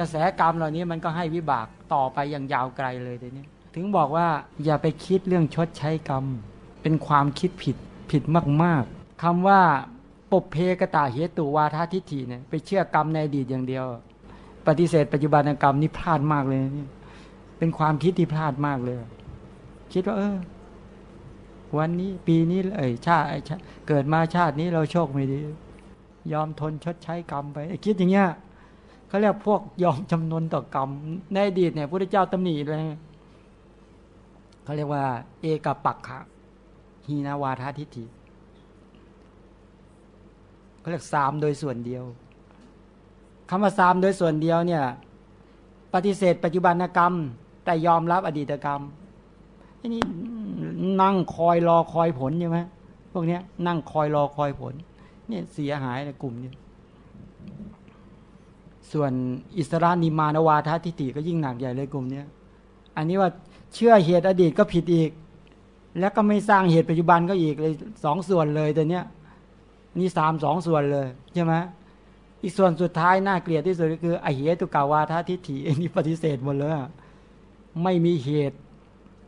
กระแสกรรมเหล่านี้มันก็ให้วิบากต่อไปอย่างยาวไกลเลยทีนี้ถึงบอกว่าอย่าไปคิดเรื่องชดใช้กรรม เป็นความคิดผิดผิดมาก ๆคำว่าปบเพกตาเหตุวาททิฏฐิเนี่ยไปเชื่อกรรมในอดีตอย่างเดียว ปฏิเสธปัจจุบันกรรมนี่พลาดมากเลยนี่เป็นความคิดที่พลาดมากเลย คิดว่า เออ วันนี้ปีนี้เอ้ยชาติเกิดมาชาตินี้เราโชคไม่ดี ยอมทนชดใช้กรรมไป คิดอย่างเงี้ย เขาเรียกพวกยอมจำนวนต่อกรรมในอดีตเนี่ยพระเจ้าตำหนิเลยเขาเรียกว่า เอกปักขะฮีนาวาทาทิฏฐิเขาเรียกสามโดยส่วนเดียวคำว่าสามโดยส่วนเดียวเนี่ยปฏิเสธปัจจุบันกรรม แต่ยอมรับอดีตกรรมนี่นั่งคอยรอคอยผลใช่ไหมพวกนี้นั่งคอยรอคอยผล เนี่ยเสียหายในกลุ่มนี้ ส่วนอิสรานิมานวาททิฏฐิก็ยิ่งหนักใหญ่เลยกลุ่มนี้อันนี้ว่าเชื่อเหตุอดีตก็ผิดอีก แล้วก็ไม่สร้างเหตุปัจจุบันก็อีกเลยสองส่วนเลยแต่เนี้ยนี่สามสองส่วนเลยใช่ไหมอีกส่วนสุดท้ายน่าเกลียดที่สุดก็คืออเหตุกาวาททิฏฐิอันนี้ปฏิเสธหมดเลยไม่มีเหตุ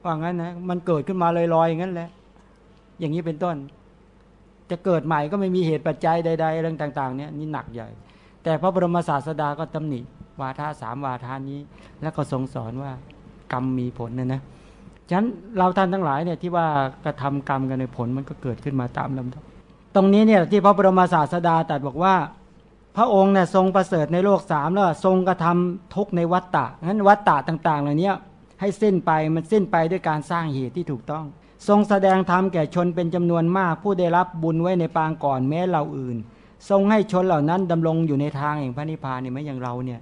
ว่างั้นนะมันเกิดขึ้นมาลอยๆอย่างนั้นแหละ อย่างนี้เป็นต้น จะเกิดใหม่ก็ไม่มีเหตุปัจจัยใดๆเรื่องต่าง ๆ เนี่ยนี่หนักใหญ่ แต่พระบรมศาสดาก็ตำหนิวาทะสามวาทานี้ แล้วก็ทรงสอนว่ากรรมมีผลนะนะฉะนั้นเราท่านทั้งหลายเนี่ยที่ว่ากระทำกรรมกันในผลมันก็เกิดขึ้นมาตามลำดับตรงนี้เนี่ยที่พระบรมศาสดาตรัสบอกว่า พระองค์เนี่ยทรงประเสริฐในโลกสามแล้วทรงกระทำทุกในวัฏฏะงั้นวัฏฏะต่างๆเหล่านี้ให้สิ้นไปมันสิ้นไปด้วยการสร้างเหตุที่ถูกต้อง ทรงแสดงธรรมแก่ชนเป็นจำนวนมากผู้ได้รับบุญไว้ในปางก่อนแม้เราอื่น ทรงให้ชนเหล่านั้นดำรงอยู่ในทางแห่งพระนิพพานเนี่ยไม่อย่างเราเนี่ย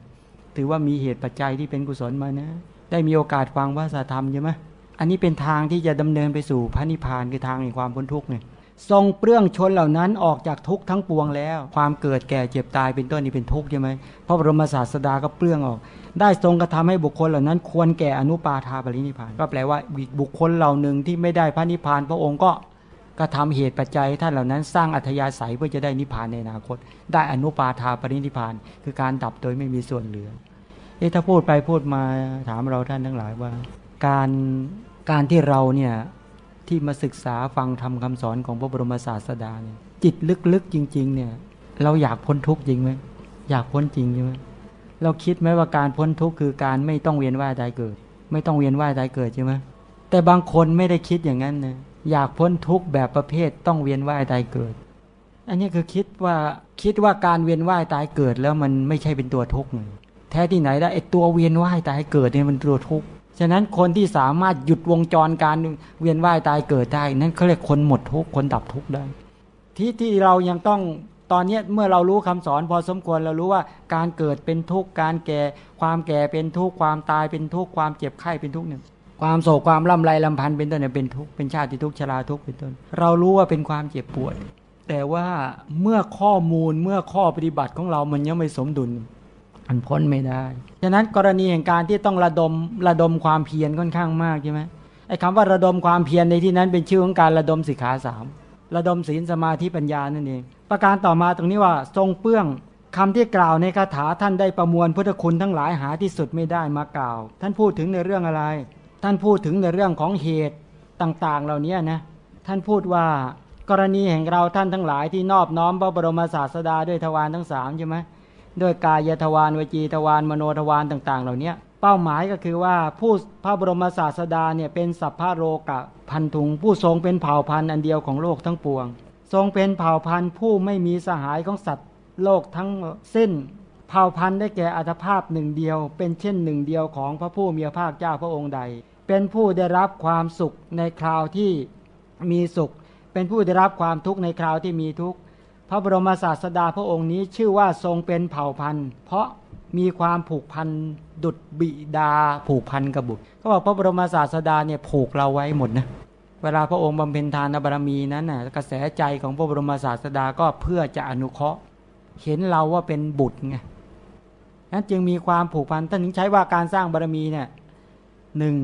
ถือว่ามีเหตุปัจจัยที่เป็นกุศลมานะ ได้มีโอกาสฟังว่าสาธรรมใช่ไหมอันนี้เป็นทางที่จะดำเนินไปสู่พระนิพพานคือทางแห่งความพ้นทุกข์เนี่ยทรงเปลื้องชนเหล่านั้นออกจากทุกข์ทั้งปวงแล้ว ความเกิดแก่เจ็บตายเป็นต้นนี้เป็นทุกข์ใช่ไหมพระบรมศาสดาก็เปลื้องออก ได้ทรงกระทำให้บุคคลเหล่านั้น ควรแก่อนุปาทาปรินิพาน ก็แปลว่าบุคคลเหล่าหนึ่งที่ไม่ได้พระนิพพาน พระองค์ก็ กระทาเหตุปัจจัยท่านเหล่านั้นสร้างอัธยาศัยเพื่อจะได้นิพพานในอนาคต ได้อนุปาทาปรินิพพาน คือการดับโดยไม่มีส่วนเหลือเอ๊ะถ้าพูดไปพูดมาถามเราท่านทั้งหลายว่า การการที่เราเนี่ยที่มาศึกษาฟังทำคำสอนของพระบรมศาสดาเนี่ยจิตลึกๆจริง ๆ เนี่ยเราอยากพ้นทุกข์จริงไหมอยากพ้นจริงใช่ไหมเราคิดไหมว่าการพ้นทุกข์คือการไม่ต้องเวียนว่ายตายเกิด ไม่ต้องเวียนว่ายตายเกิดใช่ไหมแต่บางคนไม่ได้คิดอย่างนั้นนะ อยากพ้นทุกข์แบบประเภทต้องเวียนว่ายตายเกิด อันนี้คือคิดว่าคิดว่าการเวียนว่ายตายเกิดแล้วมันไม่ใช่เป็นตัวทุกข์เลยแท้ที่ไหนได้ไอตัวเวียนว่ายตายเกิดเนี่ยมันตัวทุกข์ฉะนั้นคนที่สามารถหยุดวงจรการเวียนว่ายตายเกิดได้ นั่นเขาเรียกคนหมดทุกข์คนดับทุกข์ได้ ที่ที่เรายังต้องตอนนี้เมื่อเรารู้คำสอนพอสมควรเรารู้ว่าการเกิดเป็นทุกข์การแก่ความแก่เป็นทุกข์ความตายเป็นทุกข์ความเจ็บไข้เป็นทุกข์หนึ่ง ความโศกความลำไรลำพันธ์เป็นต้นเนี่ยเป็นทุกข์เป็นชาติทุกข์ชราทุกข์เป็นต้น เรารู้ว่าเป็นความเจ็บปวดแต่ว่าเมื่อข้อมูลเมื่อข้อปฏิบัติของเรามันยังไม่สมดุลมันพ้นไม่ได้ฉะนั้นกรณีแห่งการที่ต้องระดมระดมความเพียรค่อนข้างมากใช่ไหมไอ้คำว่าระดมความเพียรในที่นั้นเป็นชื่อของการระดมสิกขาสามระดมศีลสมาธิปัญญานั่นเอง ประการต่อมาตรงนี้ว่าทรงเปื้องคำที่กล่าวในคาถาท่านได้ประมวลพุทธคุณทั้งหลายหาที่สุดไม่ได้มากล่าว ท่านพูดถึงในเรื่องอะไร ท่านพูดถึงในเรื่องของเหตุต่างๆ เหล่านี้นะ ท่านพูดว่ากรณีแห่งเราท่านทั้งหลายที่นอบน้อมพระบรมศาสดาด้วยทวารทั้งสามใช่ไหมด้วยกายทวารวจีทวารมโนทวารต่าง ๆ เหล่านี้เป้าหมายก็คือว่าผู้พระบรมศาสดาเนี่ยเป็นสัพพะโรกะพันธุง ผู้ทรงเป็นเผ่าพันธุ์อันเดียวของโลกทั้งปวง ทรงเป็นเผ่าพันธุ์ผู้ไม่มีสหายของสัตว์โลกทั้งสิ้น เผ่าพันธุ์ได้แก่อัตภาพหนึ่งเดียว เป็นเช่นหนึ่งเดียวของพระผู้มีพระภาคเจ้าพระองค์ใด เป็นผู้ได้รับความสุขในคราวที่มีสุข เป็นผู้ได้รับความทุกข์ในคราวที่มีทุกข์พระบรมศาสดาพระองค์นี้ชื่อว่าทรงเป็นเผ่าพันธุ์ เพราะมีความผูกพันดุดบิดาผูกพันกับบุตรก็บอกพระบรมศาสดาเนี่ยผูกเราไว้หมดนะเวลาพระองค์บำเพ็ญทานบารมีนั้นน่ะกระแสใจของพระบรมศาสดาก็เพื่อจะอนุเคราะห์ เห็นเราว่าเป็นบุตรไงนั้นจึงมีความผูกพันท่านถึงใช้ว่าการสร้างบารมีเนี่ย หนึ่ง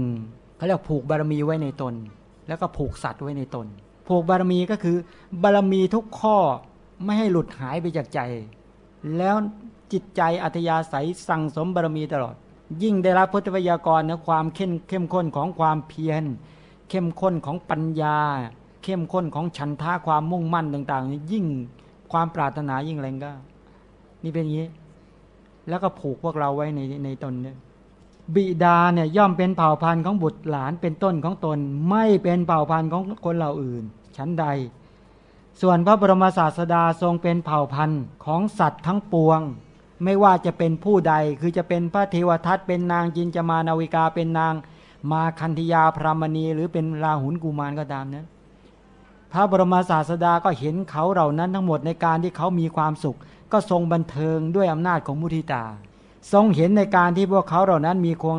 เขาเรียกผูกบารมีไว้ในตน แล้วก็ผูกสัตว์ไว้ในตน ผูกบารมีก็คือบารมีทุกข้อไม่ให้หลุดหายไปจากใจ แล้วจิตใจอัธยาศัยสั่งสมบารมีตลอด ยิ่งได้รับพุทธพยากรนะความเข้มเข้มข้นของความเพียร เข้มข้นของปัญญา เข้มข้นของฉันท่าความมุ่งมั่นต่างๆยิ่งความปรารถนายิ่งแรงก็ นี่เป็นอย่างนี้ แล้วก็ผูกพวกเราไว้ในในตนเนี่ย บิดาเนี่ยย่อมเป็นเผ่าพันธุ์ของบุตรหลานเป็นต้นของตน ไม่เป็นเผ่าพันธุ์ของคนเหล่าอื่น ชั้นใด ส่วนพระบรมศาสดาทรงเป็นเผ่าพันธุ์ของสัตว์ทั้งปวง ไม่ว่าจะเป็นผู้ใดคือจะเป็นพระเทวทัตเป็นนางจินจมานาวิกาเป็นนาง มาคันธยาพรามณี หรือเป็นราหุลกุมารก็ตามนะพระบรมศาสดาก็เห็นเขาเหล่านั้นทั้งหมดในการที่เขามีความสุข ก็ทรงบันเทิงด้วยอำนาจของมุทิตา ทรงเห็นในการที่พวกเขาเหล่านั้นมีความ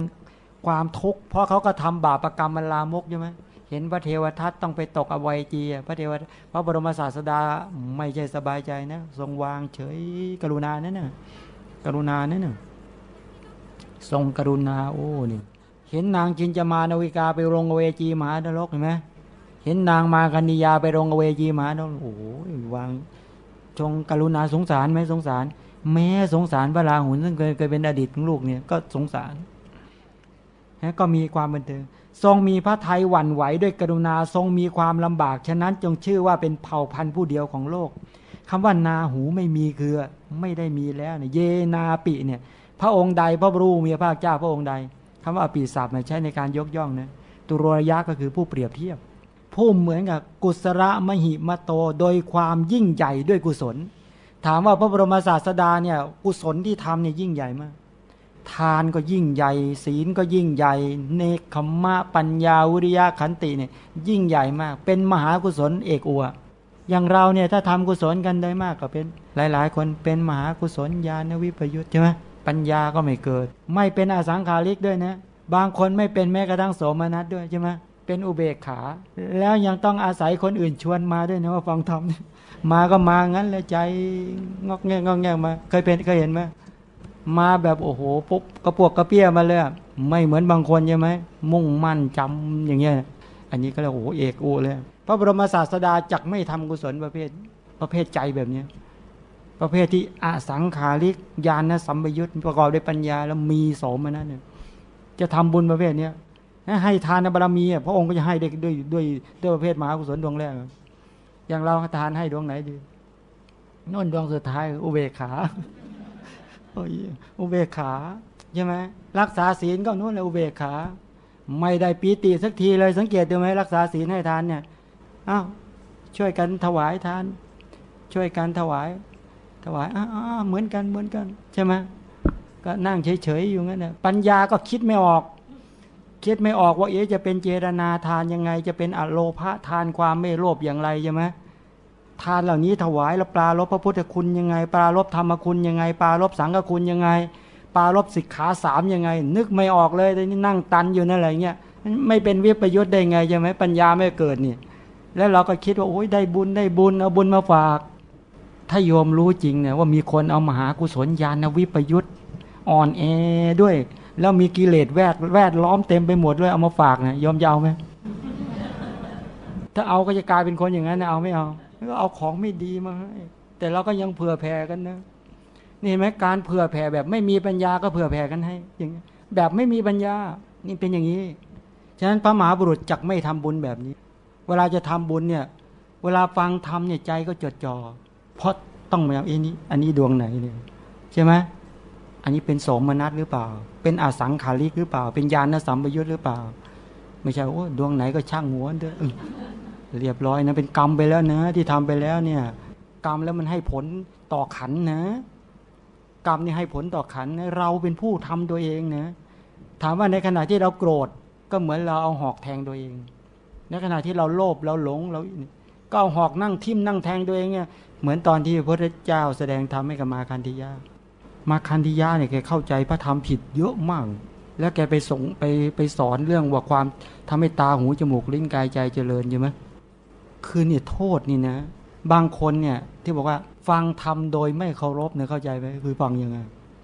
ความทุกข์เพราะเขาก็ทำบาปรกรรมมันลามกใช่ไหมเห็นพระเทวทัตต้องไปตกอวัยจีพระเทวพระบรมศาสดาไม่ใช่สบายใจนะทรงวางเฉยกรุณานั่นน่ะกรุณานั่นน่ะทรงกรุณาโอ้นี่เห็นนางจินจมานาวิกาไปลงอเวจีมหานรกเห็นไหมเห็นนางมาคันิยาไปลงอเวจีมหานรกโอ้วางชงกรุณาสงสารไหมสงสาร แม้สงสารพระราหุลซึ่งเคยเคยเป็นอดีตของลูกเนี่ยก็สงสารก็มีความบันเทิงทรงมีพระไทยหวั่นไหวด้วยกรุณาทรงมีความลำบากฉะนั้นจงชื่อว่าเป็นเผ่าพันธุ์ผู้เดียวของโลกคำว่านาหูไม่มีคือไม่ได้มีแล้วเนี่ยเยนาปิเนี่ย พระองค์ใดพระรูมีพระเจ้าพระองค์ใดคำว่าปีศาจใช้ในการยกย่องนะตุรยะก็คือผู้เปรียบเทียบ ผู้เหมือนกับกุศลมหิมโตโดยความยิ่งใหญ่ด้วยกุศล ถามว่าพระบรมศาสดาเนี่ยกุศลที่ทำเนี่ยยิ่งใหญ่มาก ทานก็ยิ่งใหญ่ ศีลก็ยิ่งใหญ่ เนคขมะปัญญาวิริยะขันติเนี่ยยิ่งใหญ่มาก เป็นมหากุศลเอกอัวอย่างเราเนี่ยถ้าทำกุศลกันได้มากก็เป็นหลาย ๆ คนเป็นมหากุศลญาณวิปยุทธ์ใช่ไหมปัญญาก็ไม่เกิด ไม่เป็นอสังขาริกด้วยนะ บางคนไม่เป็นแม้กระทั่งโสมนัสด้วยใช่ไหมเป็นอุเบกขา แล้วยังต้องอาศัยคนอื่นชวนมาด้วยนะว่าฟังธรรม มาก็มางั้นเลยใจงอกแงงอกแงมา เคยเป็นเคยเห็นไหมมาแบบโอ้โหปุ๊บกระปวกกระเปี้ยมาเลยไม่เหมือนบางคนใช่ไหมมุ่งมั่นจำอย่างเงี้ยอันนี้ก็เลยโอ้โหเอกอูเลย พระบรมศาสดาจักไม่ทำกุศลประเภท ประเภทใจแบบเนี้ยประเภทที่อสังขาริกญาณสัมปยุตประกอบด้วยปัญญาแล้วมีสมนันเนี่ยจะทำบุญประเภทเนี้ยให้ทานบารมีพระองค์ก็จะให้ด้วยด้วยด้วยประเภทมหากุศลดวงแรก อย่างเราทานให้ดวงไหนดีน่นดวงสุดท้ายอุเบกขาอุเบกขาใช่ไหมรักษาศีลก็นู่นเลยอุเบกขา ไม่ได้ปีติสักทีเลยสังเกตดูไหมรักษาศีลให้ทานเนี่ยอ้าวช่วยกันถวายทาน ช่วยกันถวาย ถวายอ้าเหมือนกันเหมือนกัน ใช่ไหมก็นั่งเฉยๆอยู่งั้นเนี่ยปัญญาก็คิดไม่ออก คิดไม่ออกว่าเอ๊จะเป็นเจรนาทานยังไง จะเป็นอโลภะทานความไม่โลภอย่างไรใช่ไหมทานเหล่านี้ถวายแล้วปลาลบพระพุทธคุณยังไง ปลาลบธรรมคุณยังไง ปลาลบสังฆคุณยังไง ปลาลบสิกขาสามยังไง นึกไม่ออกเลยต่นี่นั่งตันอยู่นั่นอะไรเงี้ยไม่เป็นวิปยุทธ์ได้ไงใช่ไหมปัญญาไม่เกิดนี่แล้วเราก็คิดว่าโอ้ยได้บุญได้บุญเอาบุญมาฝาก ถ้าโยมรู้จริงเนี่ยว่ามีคนเอามหากุศลญาณวิปยุทธ์อ่อนแอด้วย แล้วมีกิเลสแวดแวดล้อมเต็มไปหมดเลยเอามาฝากนะยอมจะเอาไหมถ้าเอาก็จะกลายเป็นคนอย่างนั้นนะเอาไม่เอาก็เอาของไม่ดีมาให้แต่เราก็ยังเผื่อแผ่กันนะนี่เห็นไหมการเผื่อแผ่แบบไม่มีปัญญาก็เผื่อแผ่กันให้ อย่างแบบไม่มีปัญญา นี่เป็นอย่างนี้ ฉะนั้นพระมหาบุรุษจักไม่ทำบุญแบบนี้ เวลาจะทำบุญเนี่ย เวลาฟังทำเนี่ยใจก็จดจ่อเพราะต้องมาอันนี้ อันนี้ดวงไหนเนี่ยใช่ไหมอันนี้เป็นโสมนัสหรือเปล่า เป็นอสังขาริกหรือเปล่า เป็นญาณสัมปยุทธ์หรือเปล่า ไม่ใช่โอ้ดวงไหนก็ช่างหัวเด้อเรียบร้อยนะ เป็นกรรมไปแล้วนะ ที่ทำไปแล้วเนี่ย กรรมแล้วมันให้ผลต่อขันนะ กรรมนี่ให้ผลต่อขันนะเราเป็นผู้ทำตัวเองนะถามว่าในขณะที่เราโกรธก็เหมือนเราเอาหอกแทงตัวเอง ในขณะที่เราโลภเราหลงเราก็เอาหอกนั่งทิ่มนั่งแทงตัวเองเนี่ยเหมือนตอนที่พระพุทธเจ้าแสดงธรรมให้กับมาคันธิยา มาคันธิยาเนี่ยแกเข้าใจพระธรรมผิดเยอะมาก แล้วแกไปส่งไปไปสอนเรื่องว่าความทำให้ตาหูจมูกลิ้นกายใจเจริญใช่ไหมคือเนี่ยโทษนี่นะ บางคนเนี่ยที่บอกว่าฟังธรรมโดยไม่เคารพเนี่ยเข้าใจไหมคือฟังยังไง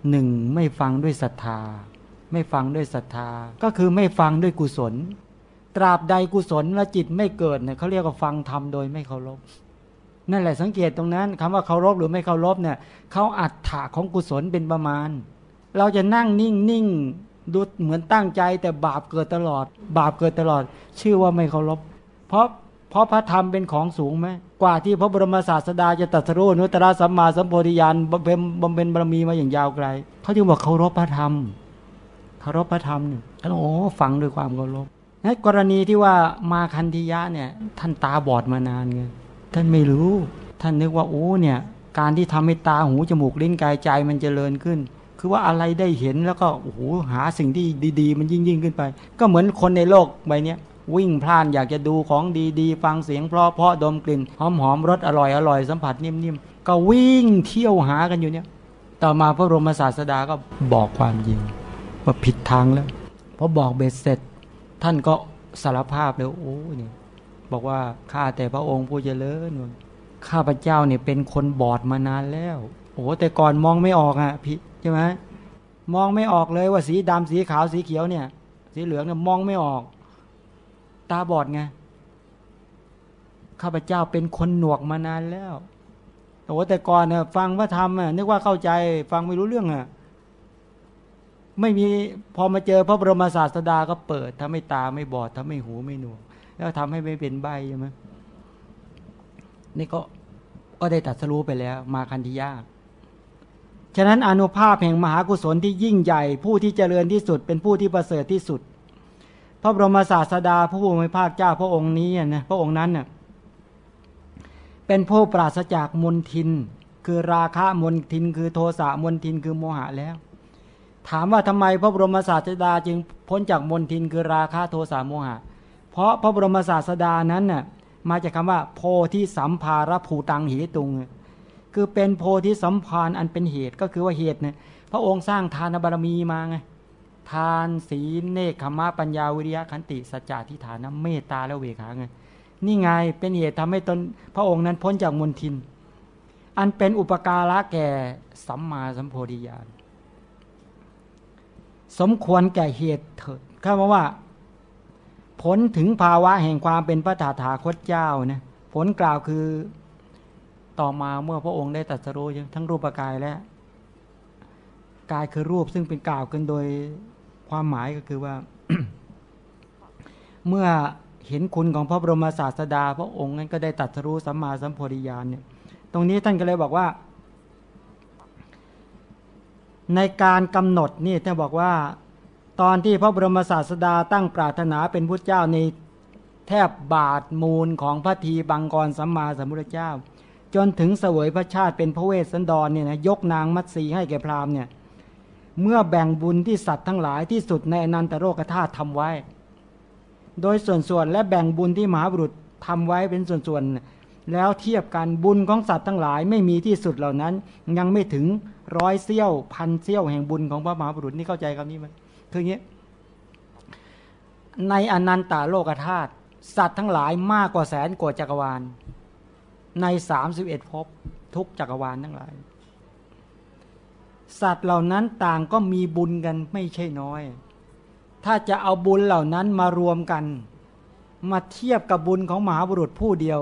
หนึ่งไม่ฟังด้วยศรัทธา ไม่ฟังด้วยศรัทธา ก็คือไม่ฟังด้วยกุศล ตราบใดกุศลและจิตไม่เกิดเนี่ยเขาเรียกว่าฟังธรรมโดยไม่เคารพ นั่นแหละสังเกตตรงนั้นคำว่าเคารพหรือไม่เคารพเนี่ยเขาอัดถาของกุศลเป็นประมาณ เราจะนั่งนิ่งนิ่งดูเหมือนตั้งใจ แต่บาปเกิดตลอด บาปเกิดตลอด ชื่อว่าไม่เคารพ เพราะเพราะพระธรรมเป็นของสูงไหมกว่าที่พระบรมศาสดาจะตรัสรู้นุตตรสัมมาสัมโพธิญาณบำเพ็ญบำเพ็ญบารมีมาอย่างยาวไกลเขาจึงบอกเคารพพระธรรมเคารพพระธรรมเนี่ยโอ้ฟังด้วยความเคารพนกรณีที่ว่ามาคันธิยะเนี่ยท่านตาบอดมานานไง ท่านไม่รู้ ท่านนึกว่าโอ้เนี่ย การที่ทำให้ตาหูจมูกลิ้นกายใจมันจเจริญขึ้น คือว่าอะไรได้เห็นแล้วก็โอ้โหหาสิ่งที่ดีๆ มันยิ่งยิ่งขึ้นไป ก็เหมือนคนในโลกใบนี้วิ่งพล่านอยากจะดูของดีๆ ฟังเสียงเพราะเพราะดมกลิ่นหอมๆรสอร่อยอร่อยสัมผัสนิ่มๆ ก็วิ่งเที่ยวหากันอยู่เนี่ยต่อมาพระบรมศาสดาก็บอกความจริงว่าผิดทางแล้วพอบอกเบ็ดเสร็จ ท่านก็สารภาพเลยโอ้เนี่ย บอกว่าข้าแต่พระองค์ผู้เจริญข้าพเจ้าเนี่ยเป็นคนบอดมานานแล้วโอ้แต่ก่อนมองไม่ออกอะพี่ใช่ไหมมองไม่ออกเลยว่าสีดำสีขาวสีเขียวเนี่ย สีเหลืองเนี่ยมองไม่ออก ตาบอดไงข้าพเจ้าเป็นคนหนวกมานานแล้วโอ้แต่ก่อนเนี่ยฟังพระธรรมอะนึกว่าเข้าใจฟังไม่รู้เรื่องอะไม่มีพอมาเจอพระบรมศาสดาก็เปิดทำให้ตาไม่บอดทำให้หูไม่หนวก แล้วทำให้ไม่เป็นใบใช่ไหมนี่ก็ก็ได้ตัดสรู้ไปแล้ว มาคันธิยาฉะนั้นอนุภาพแห่งมหากุศลที่ยิ่งใหญ่ ผู้ที่เจริญที่สุด เป็นผู้ที่ประเสริฐที่สุด พระบรมศาสดาพระผู้มีพระเจ้าพระองค์นี้นะพระองค์นั้นเน่ยเป็นผู้ปราศจากมนทิน คือราคะมนทิน คือโทสะมนทินคือโมหะแล้ว ถามว่าทำไมพระบรมศาสดาจึงพ้นจากมนทินคือราคะโทสะโมหะ เพราะพระบรมศาสดานั้นน่ะมาจากคาว่า โพธิสัมภารภูตังเหตุง คือเป็นโพธิสัมภารอันเป็นเหตุก็คือว่าเหตุเนี่ยพระองค์สร้างทานบารมีมาไงทานศีลเนคขมะปัญญาวิริยะขันติสัจจะทิฏฐานะเมตตาและเวขาไงนี่ไงเป็นเหตุทำให้ตนพระองค์นั้นพ้นจากมนทิน อันเป็นอุปการะแก่สัมมาสัมโพธิญาณสมควรแก่เหตุเถิดข้ามาว่า ผลถึงภาวะแห่งความเป็นพระถาถาคตเจ้านะผลกล่าวคือต่อมาเมื่อพระองค์ได้ตัดสรู้ทั้งรูปกายและกายคือรูปซึ่งเป็นกล่าวกันโดยความหมายก็คือว่า เมื่อเห็นคุณของพระบรมศาสดา พระองค์นั้นก็ได้ตัดสรู้สัมมาสัมโพธิญาณเนี่ย ตรงนี้ท่านก็เลยบอกว่า ในการกำหนดนี่ท่านบอกว่า ตอนที่พระบรมศาสดาตั้งปรารถนาเป็นพุทธเจ้าในแทบบาทมูลของพระทีบังกรสัมมาสัมพุทธเจ้า จนถึงเสวยพระชาติเป็นพระเวสสันดรเนี่ยนะยกนางมัตสีให้แก่พราหมณ์เนี่ยเมื่อแบ่งบุญที่สัตว์ทั้งหลายที่สุดในอนันตโรกธาตุทำไว้ โดยส่วนส่วนและแบ่งบุญที่มหาบุรุษทำไว้เป็นส่วนส่วนแล้วเทียบกันบุญของสัตว์ทั้งหลายไม่มีที่สุดเหล่านั้น ยังไม่ถึงร้อยเซี่ยวพันเซี่ยวแห่งบุญของพระมหาบุรุษนี่เข้าใจคำนี้ไหม คืออย่างนี้ ในอนันตาโลกธาตุสัตว์ทั้งหลายมากกว่าแสนกว่าจักรวาล ในสามสิบเอ็ดภพทุกจักรวาลทั้งหลาย สัตว์เหล่านั้นต่างก็มีบุญกันไม่ใช่น้อย ถ้าจะเอาบุญเหล่านั้นมารวมกัน มาเทียบกับบุญของมหาบุรุษผู้เดียว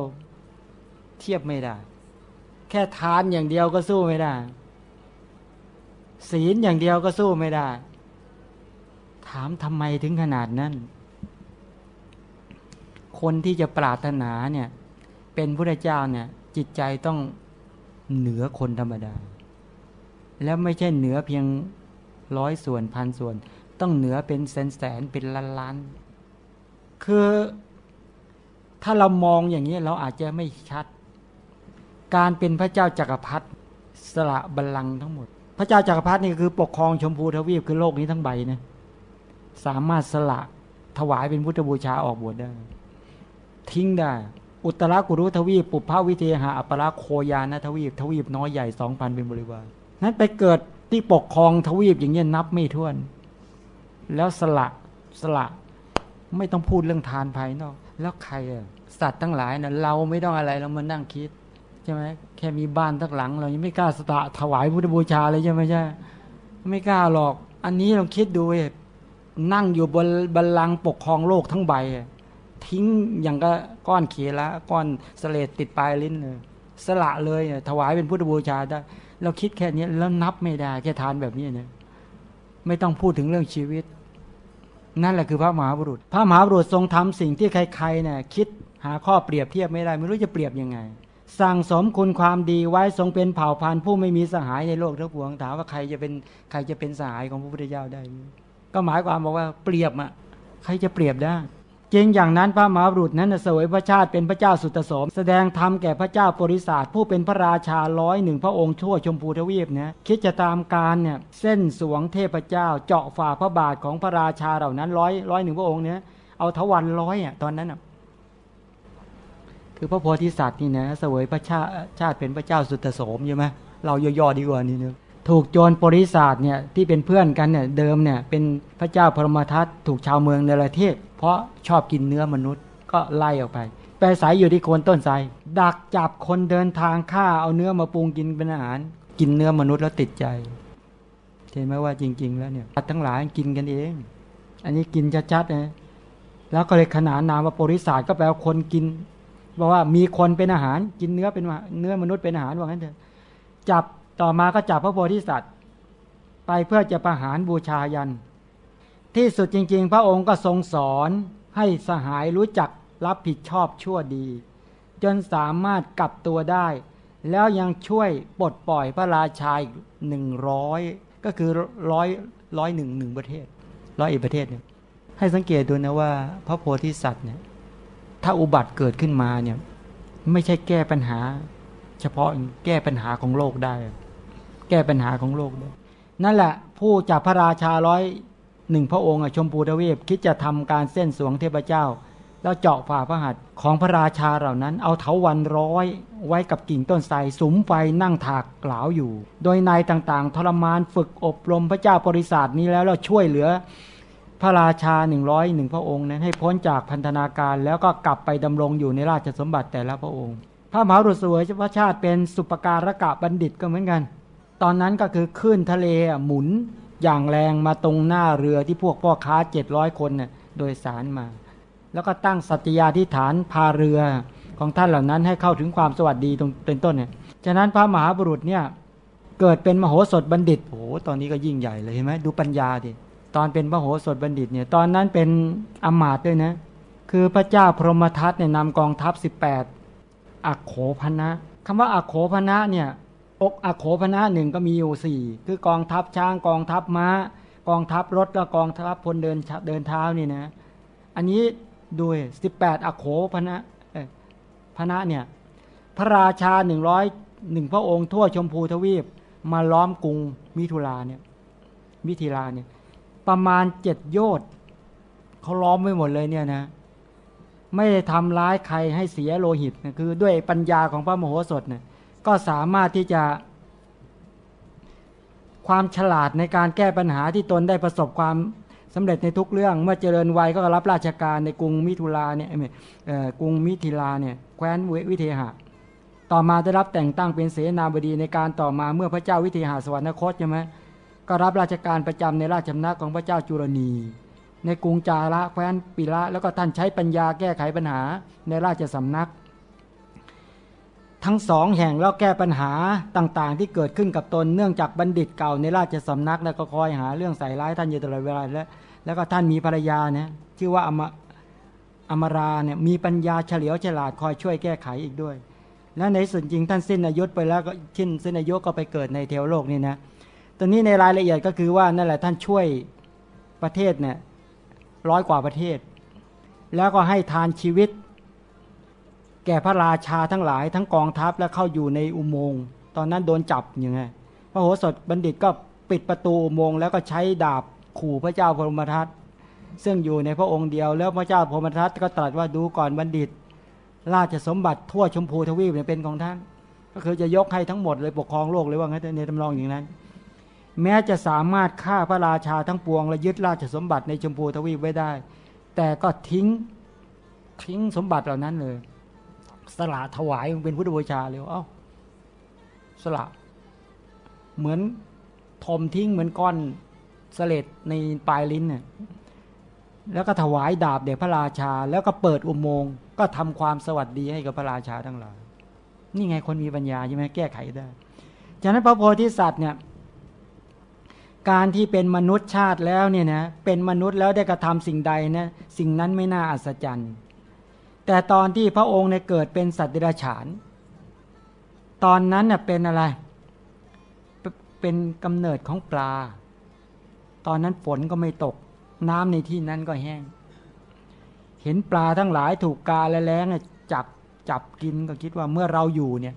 เทียบไม่ได้ แค่ทานอย่างเดียวก็สู้ไม่ได้ ศีลอย่างเดียวก็สู้ไม่ได้ ถามทำไมถึงขนาดนั้น คนที่จะปรารถนาเนี่ย เป็นพระเจ้าเนี่ย จิตใจต้องเหนือคนธรรมดา แล้วไม่ใช่เหนือเพียงร้อยส่วนพันส่วน ต้องเหนือเป็นแสนแสนเป็นล้านล้านคือถ้าเรามองอย่างนี้เราอาจจะไม่ชัด การเป็นพระเจ้าจากักรพรรดิสละบัลลังก์ทั้งหมด พระเจ้าจากักรพรรดินี่คือปกครองชมพูทวีปคือโลกนี้ทั้งใบนะ สามารถสละถวายเป็นพุทธบูชาออกบวชได้ ทิ้งได้ อุตรากุรุทวีปปุพพวิเทหะอัปราโคยานทวีป ทวีปน้อยใหญ่สองพันเป็นบริวารนั้นไปเกิดที่ปกครองทวีปอย่างเงี้ยนับไม่ถ้วน แล้วสละสละไม่ต้องพูดเรื่องทานภายนอก แล้วใครอะสัตว์ทั้งหลายนะเราไม่ต้องอะไรเรามานั่งคิดใช่ไหมแค่มีบ้านทั้งหลัง เรายังไม่กล้าสตะถวายพุทธบูชาเลยใช่ไหมใช่ไม่กล้าหรอก อันนี้ลองคิดดูเนั่งอยู่บนบัลลังก์ปกครองโลกทั้งใบ ทิ้งอย่างก็ก้อนเขียละก้อนสเลดติดปลายลิ้นเลยสละเลยถวายเป็นพุทธบูชาได้ เราคิดแค่นี้แล้วนับไม่ได้ แค่ทานแบบนี้เนี่ยไม่ต้องพูดถึงเรื่องชีวิต นั่นแหละคือพระมหาบุรุษ พระมหาบุรุษทรงทำสิ่งที่ใครๆเนี่ยคิดหาข้อเปรียบเทียบไม่ได้ ไม่รู้จะเปรียบยังไง สั่งสมคุณความดีไว้ทรงเป็นเผ่าพันธุ์ผู้ไม่มีสหายในโลกทั้งปวงถามว่าใครจะเป็นใครจะเป็นสหายของพระพุทธเจ้าได้ ก็หมายความบอกว่าเปรียบอะใครจะเปรียบได้จริงอย่างนั้นพระมหาบุรุษนั้นเสวยพระชาติเป็นพระเจ้าสุตโสม แสดงธรรมแก่พระเจ้าปริศาสผู้เป็นพระราชาร้อยหนึ่งพระองค์ชั่วชมพูทวีปนี่ยคิดจะตามการเนี่ยเส้นสวงเทพเจ้าเจาะฝ่าพระบาทของพระราชาเหล่านั้นร้อยร้อยหนึ่งพระองค์เนี่ยเอาทวันร้อยอะตอนนั้นอะคือพระโพธิสัตว์นี่นะเสวยพระชาติเป็นพระเจ้าสุตโสมใช่ไหมเราย่อๆดีกว่านี้เนี่ย ถูกโจรปริศาสเนี่ยที่เป็นเพื่อนกันเนี่ยเดิมเนี่ยเป็นพระเจ้าพรหมทัตถูกชาวเมืองในประเทศ เพราะชอบกินเนื้อมนุษย์ก็ไล่ออกไปไปสายอยู่ที่โคนต้นไทรดักจับคนเดินทางฆ่าเอาเนื้อมาปรุงกินเป็นอาหาร กินเนื้อมนุษย์แล้วติดใจเห็นไหมว่าจริง ๆ แล้วเนี่ยทั้งหลายกินกันเอง อันนี้กินชัดๆนะแล้วก็เลยขนานนามว่าปริศาสก็แปลว่าคนกินบอกว่ามีคนเป็นอาหาร กินเนื้อเป็นเนื้อมนุษย์เป็นอาหารว่างั้นเถอะจับ ต่อมาก็จับพระโพธิสัตว์ ไปเพื่อจะประหารบูชายัน ที่สุดจริง ๆ พระองค์ก็ทรงสอนให้สหายรู้จักรับผิดชอบชั่วดี จนสามารถกลับตัวได้ แล้วยังช่วยปลดปล่อยพระราชาหนึ่งร้อยก็คือร้อยร้อยหนึ่งหนึ่งประเทศร้อยอีกประเทศเนี่ยให้สังเกตดูนะว่า พระโพธิสัตว์เนี่ยถ้าอุบัติเกิดขึ้นมาเนี่ยไม่ใช่แก้ปัญหา เฉพาะแก้ปัญหาของโลกได้ แก้ปัญหาของโลกด้วยนั่นแหละ ผู้จากพระราชาร้อยหนึ่งพระองค์ชมพูทวีปคิดจะทำการเส้นสวงเทพเจ้า แล้วเจาะฝ่าพระหัตถ์ของพระราชาเหล่านั้น เอาเถาวันร้อยไว้กับกิ่งต้นไทรสุมไฟนั่งถากกล่าวอยู่ โดยนายต่างๆ ทรมานฝึกอบรมพระเจ้าบริษัทนี้แล้วเราช่วยเหลือ พระราชาหนึ่งร้อยหนึ่งพระองค์นั้นให้พ้นจากพันธนาการแล้วก็กลับไปดำรงอยู่ในราชสมบัติแต่ละพระองค์ พระมหารุสวยพระชาติเป็นสุปการะกะบัณฑิตก็เหมือนกัน ตอนนั้นก็คือคลื่นทะเลหมุนอย่างแรงมาตรงหน้าเรือที่พวกพ่อค้าเจ็ดร้อยคนเนี่ยโดยสารมา แล้วก็ตั้งสัตยาธิฐานพาเรือของท่านเหล่านั้นให้เข้าถึงความสวัสดีตรงเป็นต้นเนี่ยฉะนั้นพระมหาบุรุษเนี่ยเกิดเป็นมโหสถบัณฑิตโอ้ตอนนี้ก็ยิ่งใหญ่เลยเห็นไหมดูปัญญาดิตอนเป็นมโหสถบัณฑิตเนี่ยตอนนั้นเป็นอมาตด้วยนะ คือพระเจ้าพรหมทัตเนี่ยนำกองทัพ 18 อักโขพนะคำว่าอักโขพนะเนี่ย อกอโคพนะหนึ่งก็มีอยู่สี่คือกองทัพช้างกองทัพม้า กองทัพรถและกองทัพพลเดินเดินเท้านี่นะ อันนี้ด้วยสิบแปดอโคพนะพนะเนี่ยพระราชาหนึ่งร้อยหนึ่งพระองค์ทั่วชมพูทวีป มาล้อมกรุงมิถุลาเนี่ยมิถิลาเนี่ยประมาณเจ็ดโยชน์เขาล้อมไว้หมดเลยเนี่ยนะไม่ได้ทำร้ายใครให้เสียโลหิตนะคือด้วยปัญญาของพระมโหสถเนี่ย ก็สามารถที่จะความฉลาดในการแก้ปัญหาที่ตนได้ประสบความสำเร็จในทุกเรื่อง เมื่อเจริญวัยก็รับราชการในกรุงมิถุลาเนี่ยกรุงมิถิลาเนี่ยแคว้นวิเทหะ ต่อมาได้รับแต่งตั้งเป็นเสนาบดีในการต่อมาเมื่อพระเจ้าวิเทหะสวรรคตใช่ไหมก็รับราชการประจำในราชสำนักของพระเจ้าจุรณี ในกรุงจาระแคว้นปิละแล้วก็ท่านใช้ปัญญาแก้ไขปัญหาในราชสำนัก ทั้งสองแห่งแล้วแก้ปัญหาต่างๆ ที่เกิดขึ้นกับตนเนื่องจากบัณฑิตเก่าในราชสำนักแล้วก็คอยหาเรื่องใส่ร้ายท่านอยู่ตลอดเวลาแล้วแล้วก็ท่านมีภรรยาเนี่ยชื่อว่าอมอมราเนี่ยมีปัญญาเฉลียวฉลาดคอยช่วยแก้ไขอีกด้วย และในส่วนจริงท่านสิ้นอายุไปแล้วก็ชิ้นสิ้นอายุก็ไปเกิดในเทวโลกนี่นะตอนนี้ในรายละเอียดก็คือว่านั่นแหละท่านช่วยประเทศเนี่ยร้อยกว่าประเทศ แล้วก็ให้ทานชีวิต แก่พระราชาทั้งหลายทั้งกองทัพและเข้าอยู่ในอุโมงค์ ตอนนั้นโดนจับยังไงพระโหสถบัณฑิตก็ปิดประตูอุโมงค์แล้วก็ใช้ดาบขู่พระเจ้าพรหมทัตซึ่งอยู่ในพระองค์เดียวแล้วพระเจ้าพรหมทัตก็ตรัสว่าดูก่อนบัณฑิต ราชสมบัติทั่วชมพูทวีปเป็นของท่าน ก็คือจะยกให้ทั้งหมดเลยปกครองโลกเลยว่างั้นในตำรองอย่างนั้น แม้จะสามารถฆ่าพระราชาทั้งปวงและยึดราชสมบัติในชมพูทวีปไว้ได้ แต่ก็ทิ้งทิ้งสมบัติเหล่านั้นเลย สละถวายเป็นพุทธบูชาเลยเอ้าสละ เหมือนทมทิ้งเหมือนก้อนเสลดในปลายลิ้นเนี่ยแล้วก็ถวายดาบเด็กพระราชา แล้วก็เปิดอุโมงค์ก็ทำความสวัสดีให้กับพระราชาทั้งหลายนี่ไงคนมีปัญญาใช่ไหมแก้ไขได้ฉะนั้นพระโพธิสัตว์เนี่ยการที่เป็นมนุษย์ชาติแล้วเนี่ยนะเป็นมนุษย์แล้วได้กระทำสิ่งใดนะสิ่งนั้นไม่น่าอัศจรรย์ แต่ตอนที่พระองค์เนี่ยเกิดเป็นสัตว์เดรัจฉาน ตอนนั้นเน่ยเป็นอะไร เป็นกำเนิดของปลา ตอนนั้นฝนก็ไม่ตก น้ำในที่นั้นก็แห้ง เห็นปลาทั้งหลายถูกกาและแล้งจับจับกินก็คิดว่าเมื่อเราอยู่เนี่ย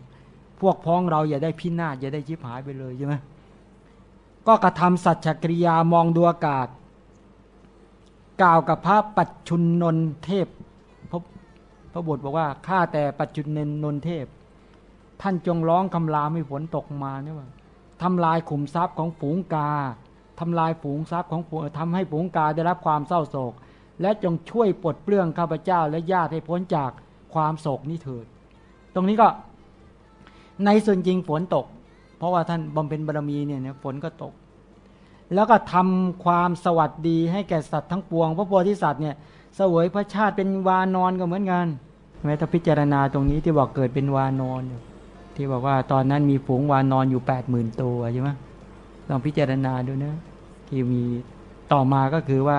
พวกพ้องเราอย่าได้พินาศอย่าได้ชิบหายไปเลยใช่ไหมก็กระทำสัจจกริยามองดูอากาศ กล่าวกับพระปัจจุนนนเทพ พระบทบอกว่าข้าแต่ปัจจุนนนนเทพ ท่านจงร้องคำรามให้ฝนตกมาเนี่ยว่าทำลายขุมทรัพย์ของฝูงกาทำลายฝูงทรัพย์ของฝูงทำให้ฝูงกาได้รับความเศร้าโศก และจงช่วยปลดเปลื้องข้าพเจ้าและญาติให้พ้นจากความโศกนี้เถิด ตรงนี้ก็ ในส่วนจริงฝนตก เพราะว่าท่านบำเพ็ญบารมีเนี่ยฝนก็ตก แล้วก็ทำความสวัสดีให้แก่สัตว์ทั้งปวง พระโพธิสัตว์เนี่ย สวยพระชาติเป็นวานอนก็เหมือนกันแม้ถ้าพิจารณาตรงนี้ที่บอกเกิดเป็นวานอนที่บอกว่าตอนนั้นมีฝูงวานอนอยู่แปดหมื่นตัวใช่ไหมลองพิจารณาดูนะที่มีต่อมาก็คือว่า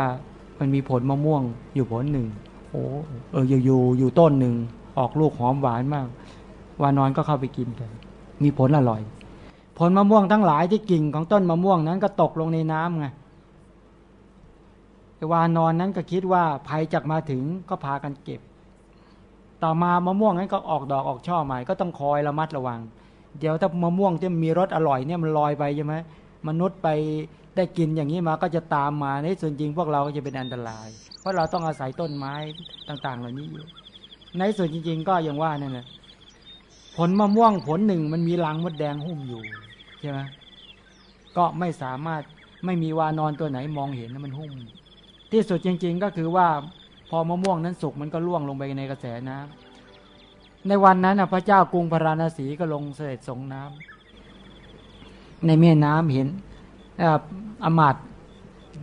มันมีผลมะม่วงอยู่ผลหนึ่งโอ้เอออยู่อยู่ต้นหนึ่งออกลูกหอมหวานมาก วานอนก็เข้าไปกินกัน มีผลอร่อย ผลมะม่วงทั้งหลายที่กิ่งของต้นมะม่วงนั้นก็ตกลงในน้ำไง วานอนนั้นก็คิดว่าภัยจากมาถึงก็พากันเก็บ ต่อมามะม่วงนั้นก็ออกดอกออกช่อใหม่ก็ต้องคอยระมัดระวัง เดี๋ยวถ้ามะม่วงที่มีรสอร่อยเนี่ยมันลอยไปใช่ไหมมนุษย์ไปได้กินอย่างนี้มาก็จะตามมาในส่วนจริงพวกเราก็จะเป็นอันตราย เพราะเราต้องอาศัยต้นไม้ต่างๆ เหล่านี้อยู่ในส่วนจริง ๆ ก็อย่างว่านั่นแหละผลมะม่วงผลหนึ่งมันมีรังมดแดงหุ้มอยู่ใช่ไหมก็ไม่สามารถไม่มีวานอนตัวไหนมองเห็นมันหุ้ม ที่สุดจริง ๆ ก็คือว่าพอมะม่วงนั้นสุกมันก็ล่วงลงไปในกระแสน้ำในวันนั้นพระเจ้ากรุงพาราณสีก็ลงเสด็จสงน้ำในแม่น้ำเห็นอมาต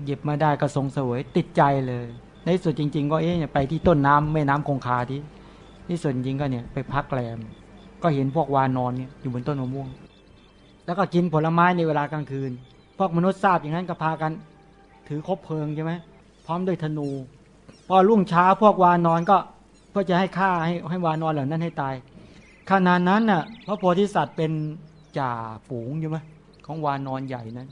หยิบมาได้ก็ทรงเสวยติดใจเลย ในสุดจริง ๆ ก็เอ๊ะไปที่ต้นน้ำแม่น้ำคงคาที่ที่ส่วนจริงก็เนี่ยไปพักแรมก็เห็นพวกวานอนเนี่ยอยู่บนต้นมะม่วง แล้วก็กินผลไม้ในเวลากลางคืน พวกมนุษย์ทราบอย่างนั้นก็พากัน ถือคบเพลิงใช่ไหม ร้อมด้วยธนู พอรุ่งเช้าพวกวานอนก็เพื่อจะให้ฆ่าให้ให้วานอนเหล่านั้นให้ตายขณะนั้นน่ะ พระโพธิสัตว์เป็นจ่าฝูงใช่ไหมของวานอนใหญ่นั้น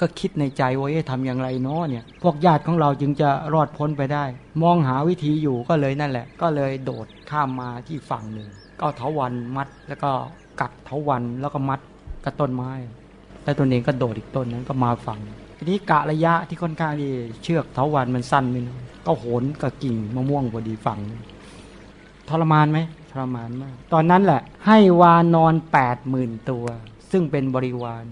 ก็คิดในใจว่าจะทำอย่างไรเนาะเนี่ย พวกญาติของเราจึงจะรอดพ้นไปได้ มองหาวิธีอยู่ก็เลยนั่นแหละ ก็เลยโดดข้ามมาที่ฝั่งหนึ่ง ก็เถาวันมัด แล้วก็กัดเถาวันแล้วก็มัดกับต้นไม้ แล้วตัวเองก็โดดอีกต้นนั้นก็มาฝั่ง ทีนี้กะระยะที่ค่อนข้างที่เชือกเถาวันมันสั้นนิดก็โหนกับกิ่งมะม่วงพอดีฝั่งทรมานไหมทรมานมาก ตอนนั้นแหละ ให้วานอนแปดหมื่นตัว ซึ่งเป็นบริวาร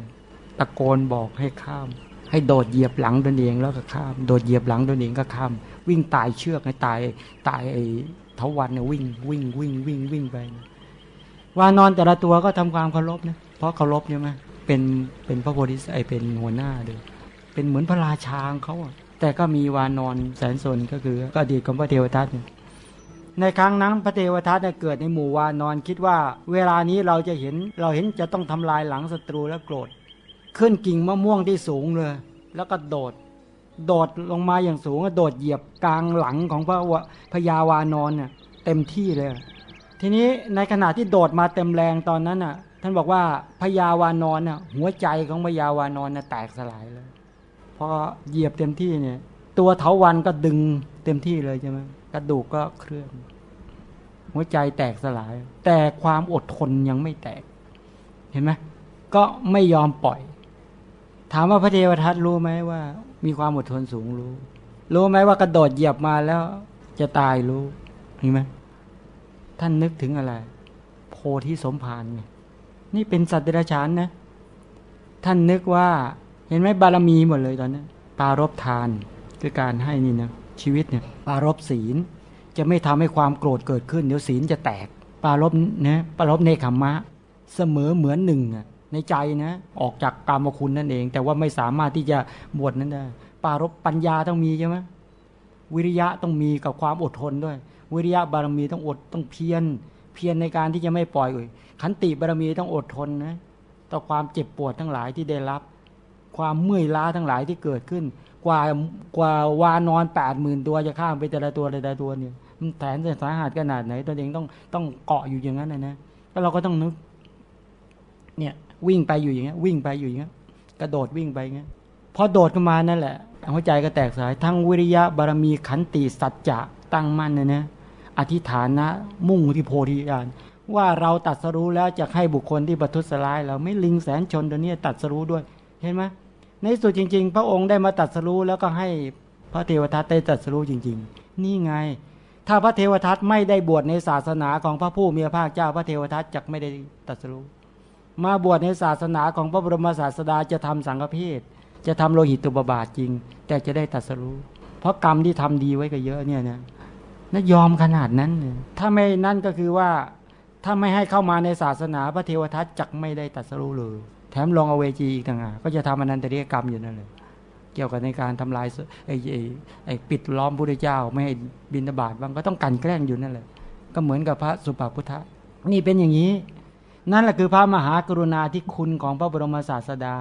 ตะโกนบอกให้ข้าม ให้โดดเหยียบหลังตนเองแล้วก็ข้าม โดดเหยียบหลังตนเองก็ข้าม วิ่งตายเชือกให้ตายตายไอ้เทวันเนี่ยวิ่งวิ่งวิ่งวิ่งวิ่งไปวานอนแต่ละตัวก็ทำความเคารพนะเพราะเคารพใช่ไหมเป็นเป็นพระโพธิสัตว์เป็นหัวหน้าเลย เป็นเหมือนพระราชางเขาแต่ก็มีวานอนแสนสนก็คือก็อดีตของพระเทวทัตเนี่ยในครั้งนั้นพระเทวทัตเนี่ยเกิดในหมู่วานอนคิดว่า เวลานี้เราจะเห็นเราเห็นจะต้องทำลายหลังศัตรูแล้วโกรธ ขึ้นกิ่งมะม่วงที่สูงเลย แล้วก็โดด โดดลงมาอย่างสูงโดดเหยียบกลางหลังของพระพญาวานอนเนี่ยเต็มที่เลย ทีนี้ในขณะที่โดดมาเต็มแรงตอนนั้นน่ะ ท่านบอกว่าพญาวานอนน่ะหัวใจของพญาวานอนน่ะแตกสลายเลย อเหยียบเต็มที่เนี่ย ตัวเถาวันก็ดึงเต็มที่เลยใช่ไหมกระดูกก็เคลื่อน หัวใจแตกสลาย แต่ความอดทนยังไม่แตก เห็นไหมก็ไม่ยอมปล่อย ถามว่าพระเทวทัตรู้ไหมว่า มีความอดทนสูงรู้ รู้ไหมว่ากระโดดเหยียบมาแล้ว จะตายรู้เห็นไหมท่านนึกถึงอะไร โพธิสมภารไงนี่เป็นสัตว์เดรัจฉานนะ ท่านนึกว่า เห็นไหมบารมีหมดเลยตอนนี้ปารบทานคือการให้นี่นะชีวิตเนี่ยปารบศีล จะไม่ทำให้ความโกรธเกิดขึ้นเดี๋ยวศีลจะแตก ปารบนะปารบเนคขมมะเสมอเหมือนหนึ่งในใจนะออกจากกรรมคุณนั่นเอง แต่ว่าไม่สามารถที่จะบวชนั้นได้ปารบปัญญาต้องมีใช่ไหมวิริยะต้องมีกับความอดทนด้วย วิริยะบารมีต้องอดต้องเพียรเพียรในการที่จะไม่ปล่อยขันติบารมีต้องอดทนนะต่อความเจ็บปวดทั้งหลายที่ได้รับ ความเมื่อยล้าทั้งหลายที่เกิดขึ้น กว่ากว่าวานอนแปดหมื่นตัวจะข้ามไปแต่ละตัวแต่ละตัวเนี่ยมันแสนสาหัสขนาดไหนตัวเองต้องต้องเกาะอยู่อย่างนั้นนะนะแล้วเราก็ต้องนึกเนี่ยวิ่งไปอยู่อย่างเงี้ย วิ่งไปอยู่อย่างเงี้ยกระโดดวิ่งไปอย่างเงี้ยพอโดดขึ้นมานั่นแหละหัวใจก็แตกสายทั้งวิริยะบารมีขันติสัจจะตั้งมั่นนะนะอธิฐานนะมุ่งที่โพธิญาณว่าเราตัดสรู้แล้วจะให้บุคคลที่บัทุสลายเราไม่ลิงแสนชนตัวนี้ตัดสรู้ด้วย เห็นไหม ในสุดจริง ๆ พระองค์ได้มาตัดสรู้แล้วก็ให้พระเทวทัตได้ตัดสรู้จริง ๆ นี่ไง ถ้าพระเทวทัตไม่ได้บวชในศาสนาของพระผู้มีพระภาคเจ้าพระเทวทัตจะไม่ได้ตัดสรู้มาบวชในศาสนาของพระบรมศาสดาจะทำสังฆเพศจะทำโลหิตตุบบาทจริง แต่จะได้ตัดสรู้เพราะกรรมที่ทำดีไว้ก็เยอะเนี่ยนะน่ายอมขนาดนั้น ถ้าไม่นั่นก็คือว่าถ้าไม่ให้เข้ามาในศาสนาพระเทวทัตจักไม่ได้ตัดสรู้เลย แถมลงอเวจีอีกต่างหากก็จะทำอนันตริยกรรมอยู่นั่นเลยเกี่ยวกับในการทำลายไอ้ไอ้ไอ้ปิดล้อมพระเจ้า ไม่ให้บินบาตบางก็ต้องกันแกล้งอยู่นั่นแหละก็เหมือนกับพระสุภาพุทธะนี่เป็นอย่างนี้ นั่นแหละคือพระมหากรุณาที่คุณของพระบรมศาสดา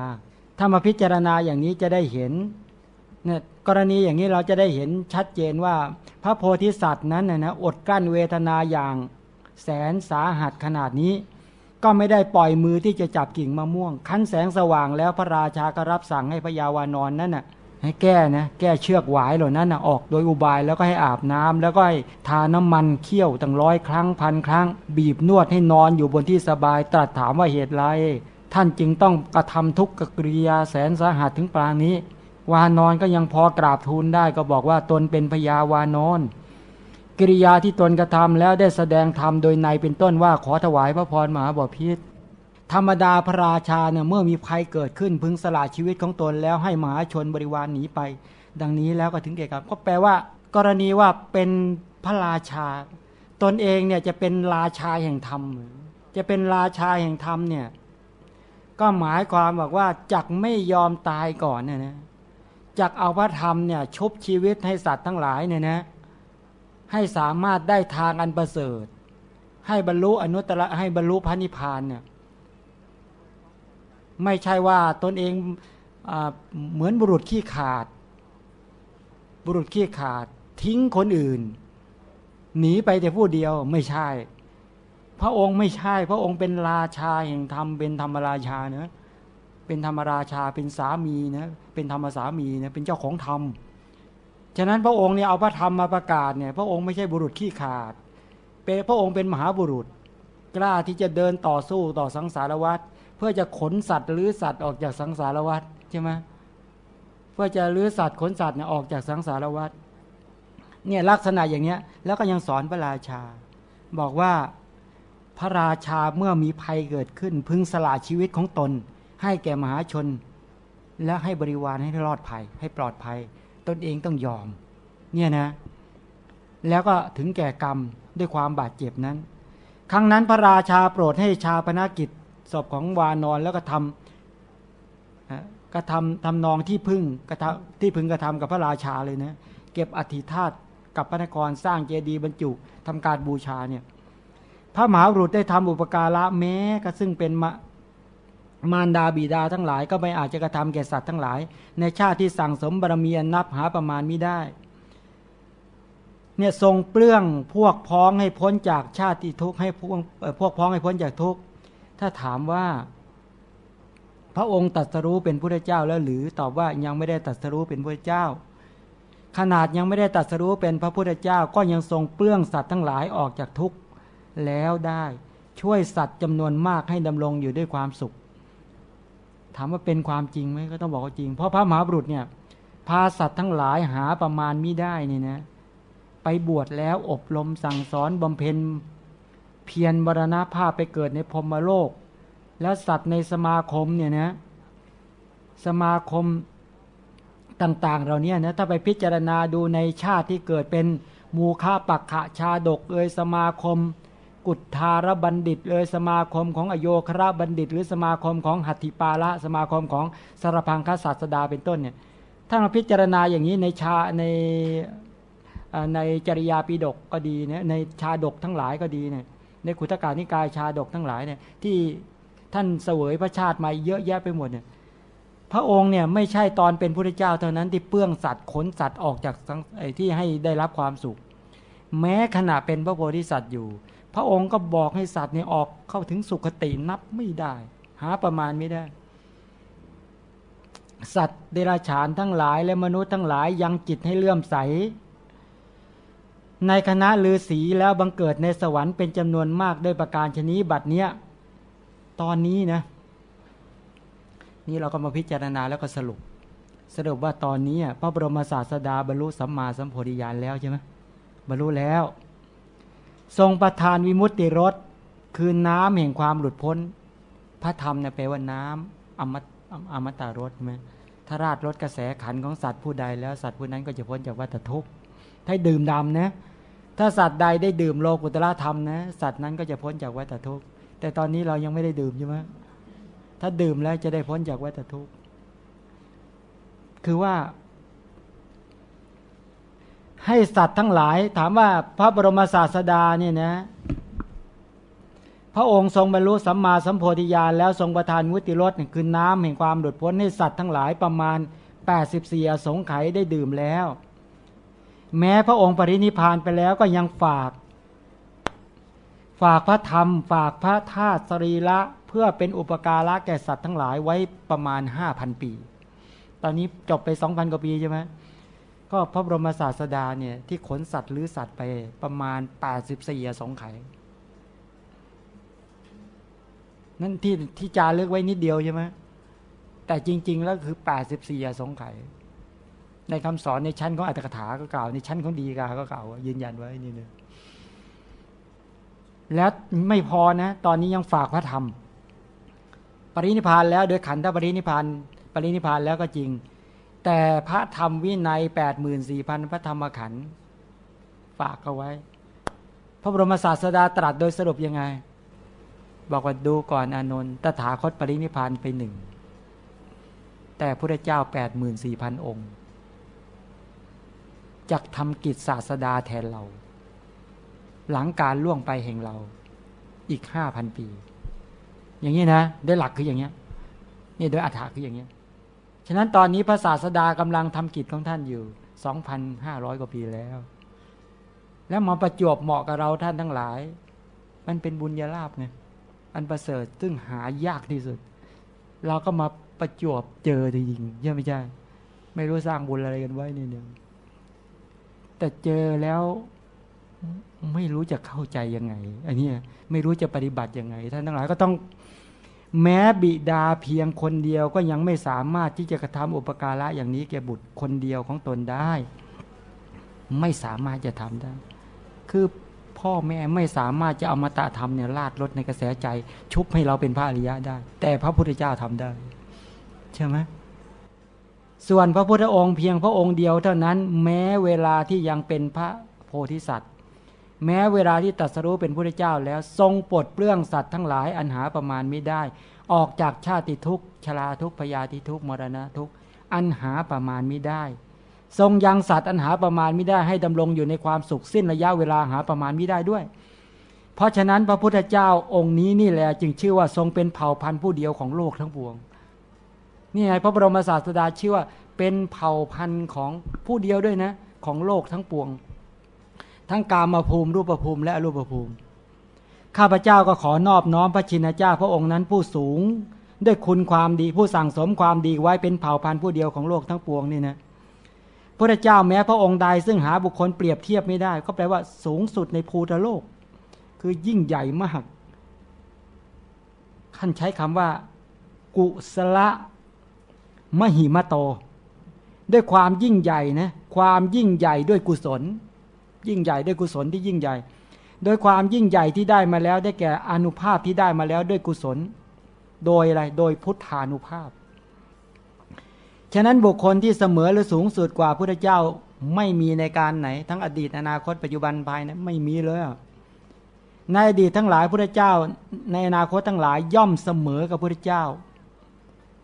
ถ้ามาพิจารณาอย่างนี้จะได้เห็นเนี่ยกรณีอย่างนี้เราจะได้เห็นชัดเจนว่า พระโพธิสัตว์นั้นนะนะอดกั้นเวทนาอย่างแสนสาหัสขนาดนี้ ก็ไม่ได้ปล่อยมือที่จะจับกิ่งมะม่วง คั้นแสงสว่างแล้วพระราชาก็รับสั่งให้พญาวานอนนั่นน่ะให้แก้นะแก้เชือกหวายเหล่านั้นนะออกโดยอุบายแล้วก็ให้อาบน้ำแล้วก็ให้ทาน้ำมันเคี่ยวตั้งร้อยครั้งพันครั้ง บีบนวดให้นอนอยู่บนที่สบาย ตรัสถามว่าเหตุไร ท่านจึงต้องกระทำทุกขกริยาแสนสาหัสถึงปรางนี้ วานอนก็ยังพอกราบทูลได้ก็บอกว่าตนเป็นพญาวานอน กิริยาที่ตนกระทำแล้วได้แสดงธรรมโดยในเป็นต้นว่าขอถวายพระพรมหาบพิษธรรมดาพระราชาเนี่ยเมื่อมีภัยเกิดขึ้นพึงสละชีวิตของตนแล้วให้มหาชนบริวารหนีไป ดังนี้แล้วก็ถึงเกี่ยวกับก็แปลว่า กรณีว่าเป็นพระราชา ตนเองเนี่ยจะเป็นราชาแห่งธรรม จะเป็นราชาแห่งธรรมเนี่ยก็หมายความบอกว่าจักไม่ยอมตายก่อนเนี่ยนะจักเอาพระธรรมเนี่ยชุบชีวิตให้สัตว์ทั้งหลายเนี่ยนะ ให้สามารถได้ทางอันประเสริฐ ให้บรรลุอนุตตรให้บรรลุพระนิพพานเนี่ยไม่ใช่ว่าตนเองอเหมือนบุรุษขี้ขาด บุรุษขี้ขาด ทิ้งคนอื่น หนีไปแต่ผู้เดียวไม่ใช่ พระองค์ไม่ใช่ พระองค์เป็นราชาแห่งธรรมเป็นธรรมราชาเนะเป็นธรรมราชาเป็นสามีนะเป็นธรรมสามีนะเป็นเจ้าของธรรม ฉะนั้นพระองค์เนี่ยเอาพระธรรมมาประกาศเนี่ยพระองค์ไม่ใช่บุรุษขี้ขาดเป็นพระองค์เป็นมหาบุรุษ กล้าที่จะเดินต่อสู้ต่อสังสารวัฏเพื่อจะขนสัตว์หรือสัตว์ออกจากสังสารวัฏใช่ไหมเพื่อจะลื้อสัตว์ขนสัตว์เนี่ยออกจากสังสารวัฏเนี่ยลักษณะอย่างเนี้ยแล้วก็ยังสอนพระราชา บอกว่าพระราชาเมื่อมีภัยเกิดขึ้น พึงสละชีวิตของตน ให้แก่มหาชน และให้บริวารให้รอดภัยให้ปลอดภัย ตนเองต้องยอม เนี่ยนะ แล้วก็ถึงแก่กรรมด้วยความบาดเจ็บนั้น ครั้งนั้นพระราชาโปรดให้ชาปนากิจศพของวานอนแล้วก็ทำกระทำทำนองที่พึ่งกระทำที่พึงกระทำกับพระราชาเลยนะเก็บอธิธาตกับพระนครสร้างเจดีย์บรรจุทำการบูชาเนี่ยพระมหาบุรุษได้ทำอุปการะแม้ก็ซึ่งเป็น มารดาบิดาทั้งหลายก็ไม่อาจจะกระทำแก่สัตว์ทั้งหลาย ในชาติที่สั่งสมบารมีนับหาประมาณไม่ได้เนี่ยทรงเปลื้องพวกพ้องให้พ้นจากชาติทุกข์ให้พวกพวกพ้องให้พ้นจากทุกข์ถ้าถามว่า พระองค์ตัดสรู้เป็นพระเจ้าแล้วหรือตอบว่ายังไม่ได้ตัดสรู้เป็นพระเจ้า ขนาดยังไม่ได้ตัดสรู้เป็นพระพุทธเจ้า ก็ยังทรงเปลื้องสัตว์ทั้งหลายออกจากทุกข์แล้วได้ช่วยสัตว์จำนวนมากให้ดำรงอยู่ด้วยความสุข ถามว่าเป็นความจริงไหมก็ต้องบอกว่าจริง เพราะพระมหาบุรุษเนี่ยพาสัตว์ทั้งหลายหาประมาณมิได้นี่นะ ไปบวชแล้วอบรมสั่งสอนบำเพ็ญเพียรบรณาภาพไปเกิดในพรมโลก แล้วสัตว์ในสมาคมเนี่ยนะ สมาคมต่าง ๆ เราเนี่ยนะถ้าไปพิจารณาดูในชาติที่เกิดเป็นมูคาปักขะชาดกเอยสมาคม กุฏธารบัณฑิตเลยสมาคมของอโยคราบัณฑิต หรือสมาคมของหัตถิปาละสมาคมของสารพังคศาสดาเป็นต้นเนี่ยถ้าเราพิจารณาอย่างนี้ในชาในในจริยาปีดกก็ดีเนี่ยในชาดกทั้งหลายก็ดีเนี่ยในขุตกานิกายชาดกทั้งหลายเนี่ยที่ท่านเสวยพระชาติมาเยอะแยะไปหมดเนี่ยพระองค์เนี่ยไม่ใช่ตอนเป็นพระเจ้าเท่านั้นที่เปื้องสัตว์ขนสัตว์ออกจากที่ให้ได้รับความสุข แม้ขณะเป็นพระโพธิสัตว์อยู่ พระองค์ก็บอกให้สัตว์เนี่ยออกเข้าถึงสุคตินับไม่ได้ หาประมาณไม่ได้ สัตว์เดรัจฉานทั้งหลายและมนุษย์ทั้งหลายยังจิตให้เลื่อมใส ในคณะลือศีแล้วบังเกิดในสวรรค์เป็นจำนวนมากด้วยประการชนี้บัดเนี้ยตอนนี้นะ นี่เราก็มาพิจารณาแล้วก็สรุป สรุปว่าตอนนี้พระบรมศาสดาบรรลุสัมมาสัมโพธิญาณแล้วใช่ไหมบรรลุแล้ว ทรงประทานวิมุตติรสคือน้ำแห่งความหลุดพ้น พระธรรมเนี่ยแปลว่าน้ำอมตอมตะรสใช่ไหมถ้าราดรสกระแสขันของสัตว์ผู้ใดแล้วสัตว์ผู้นั้นก็จะพ้นจากวัฏทุกข์ให้ดื่มดำนะ ถ้าสัตว์ใดได้ดื่มโลกุตละธรรมนะ สัตว์นั้นก็จะพ้นจากวัฏทุกข์แต่ตอนนี้เรายังไม่ได้ดื่มใช่ไหมถ้าดื่มแล้วจะได้พ้นจากวัฏทุกข์คือว่า ให้สัตว์ทั้งหลาย ถามว่าพระบรมศาสดาเนี่ยนะ พระองค์ทรงบรรลุสัมมาสัมโพธิญาณแล้วทรงประทานวุติรสคือน้ำแห่งความหลุดพ้นให้สัตว์ทั้งหลายประมาณ 84อสงไขยได้ดื่มแล้ว แม้พระองค์ปรินิพานไปแล้วก็ยังฝาก ฝากพระธรรม ฝากพระธาตุสรีละเพื่อเป็นอุปการะแก่สัตว์ทั้งหลายไว้ประมาณห้าพันปี ตอนนี้จบไปสองพันกว่าปีใช่ไหม ก็พระบรมศาสดาเนี่ยที่ขนสัตว์หรือสัตว์ไปประมาณแปดสิบสี่สงไข นั่นที่ที่จาเลือกไว้นิดเดียวใช่ไหมแต่จริง ๆ แล้วคือแปดสิบสี่สงไข ในคำสอนในชั้นของอัตถกถาก็กล่าวในชั้นของดีกาก็กล่าวยืนยันไว้นี่นึงแล้วไม่พอนะ ตอนนี้ยังฝากพระธรรม ปรินิพานแล้วโดยขันธปรินิพานปรินิพานแล้วก็จริง แต่พระธรรมวินัยแปดหมื่นสี่พันพระธรรมขันธ์ฝากเอาไว้ พระบรมศาสดาตรัสโดยสรุปยังไง บอกว่าดูก่อนอนนท์ตถาคตปรินิพานไปหนึ่ง แต่พระเจ้าแปดหมื่นสี่พันองค์จักทำกิจศาสดาแทนเรา หลังการล่วงไปแห่งเรา อีกห้าพันปี อย่างนี้นะโดยหลักคืออย่างเงี้ยนี่โดยอัฐาคืออย่างเงี้ย ฉะนั้นตอนนี้พระศาสดากำลังทำกิจของท่านอยู่สองพันห้าร้อยกว่าปีแล้ว แล้วมาประจวบเหมาะกับเราท่านทั้งหลาย มันเป็นบุญญาลาภไง อันประเสริฐซึ่งหายากที่สุด เราก็มาประจวบเจอจริงๆใช่ไม่ใช่ ไม่รู้สร้างบุญอะไรกันไว้นี่เนี่ยแต่เจอแล้วไม่รู้จะเข้าใจยังไง อันนี้ไม่รู้จะปฏิบัติยังไง ท่านทั้งหลายก็ต้อง แม้บิดาเพียงคนเดียวก็ยังไม่สามารถที่จะกระทำอุปการะอย่างนี้แก่บุตรคนเดียวของตนได้ ไม่สามารถจะทำได้ คือพ่อแม่ไม่สามารถจะเอามาตะธรรมเนี่ยลาดลดในกระแสใจ ชุบให้เราเป็นพระอริยะได้ แต่พระพุทธเจ้าทำได้ ใช่ไหมส่วนพระพุทธองค์เพียงพระองค์เดียวเท่านั้น แม้เวลาที่ยังเป็นพระโพธิสัตว์ แม้เวลาที่ตัดสรู้เป็นพระเจ้าแล้วทรงปลดเปลื้องสัตว์ทั้งหลายอันหาประมาณไม่ได้ ออกจากชาติทุกข์ชราทุกข์พยาธิทุกข์มรณะทุกข์อันหาประมาณไม่ได้ ทรงยังสัตว์อันหาประมาณไม่ได้ให้ดำรงอยู่ในความสุขสิ้นระยะเวลาหาประมาณไม่ได้ด้วย เพราะฉะนั้นพระพุทธเจ้าองค์นี้นี่แหละจึงชื่อว่าทรงเป็นเผ่าพันธุ์ผู้เดียวของโลกทั้งปวงนี่ไงพระบรมศาสดาชื่อว่าเป็นเผ่าพันธุ์ของผู้เดียวด้วยนะ ของโลกทั้งปวง ทั้งกามาภูมิรูปภูมิและอรูปภูมิ ข้าพเจ้าก็ขอนอบน้อมพระชินเจ้าพระองค์นั้นผู้สูง ด้วยคุณความดีผู้สั่งสมความดีไว้เป็นเผ่าพันธุ์ผู้เดียวของโลกทั้งปวงนี่นะพระเจ้าแม้พระองค์ใดซึ่งหาบุคคลเปรียบเทียบไม่ได้ ก็แปลว่าสูงสุดในภูตโลก คือยิ่งใหญ่มากท่านใช้คำว่า กุสละมหิมโต ด้วยความยิ่งใหญ่นะความยิ่งใหญ่ด้วยกุศล ยิ่งใหญ่ด้วยกุศลที่ยิ่งใหญ่ โดยความยิ่งใหญ่ที่ได้มาแล้ว ได้แก่อนุภาพที่ได้มาแล้วด้วยกุศล โดยอะไรโดยพุทธานุภาพ ฉะนั้นบุคคลที่เสมอหรือสูงสุดกว่าพระเจ้าไม่มีในการไหน ทั้งอดีตอนาคตปัจจุบันภายนะไม่มีเลยในอดีตทั้งหลายพระเจ้า ในอนาคตทั้งหลายย่อมเสมอกับพระเจ้า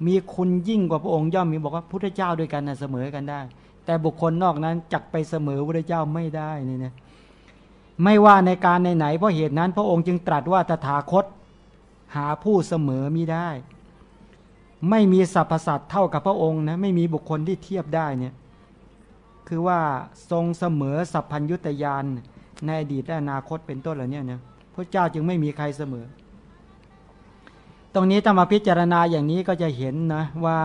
มีคุณยิ่งกว่าพระองค์ย่อมมีบอกว่าพระเจ้าด้วยกันนะเสมอกันได้ แต่บุคคลนอกนั้นจักไปเสมอพระเจ้าไม่ได้นี่นะไม่ว่าในการไหนๆเพราะเหตุนั้น พระองค์จึงตรัสว่าตถาคตหาผู้เสมอมิได้ ไม่มีสรรพสัตว์เท่ากับพระองค์นะไม่มีบุคคลที่เทียบได้เนี่ยคือว่าทรงเสมอสัพพัญยุตยานในอดีตและอนาคตเป็นต้นเหล่านี้นะพระเจ้าจึงไม่มีใครเสมอ ตรงนี้ถ้ามาพิจารณาอย่างนี้ก็จะเห็นนะว่า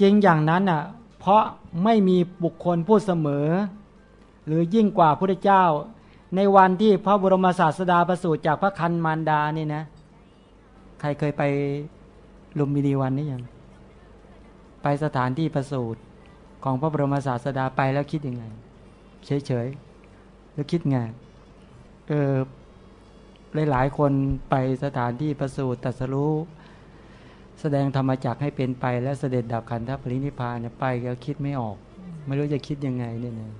จริงอย่างนั้นอะ เพราะไม่มีบุคคลพูดเสมอ หรือยิ่งกว่าพระเจ้า ในวันที่พระบรมศาสดาประสูติจากพระคันมารดานี่นะ ใครเคยไปลุมพินีวันนี้ยังไปสถานที่ประสูติของพระบรมศาสดาไปแล้วคิดยังไง เฉยๆแล้วคิดไงเออหลายๆคนไปสถานที่ประสูติตัสรู้ แสดงธรรมจักให้เป็นไปและเสด็จดับขันธปรินิพานเนี่ยไปแล้วคิดไม่ออก ไม่รู้จะคิดยังไงเนี่ยนะ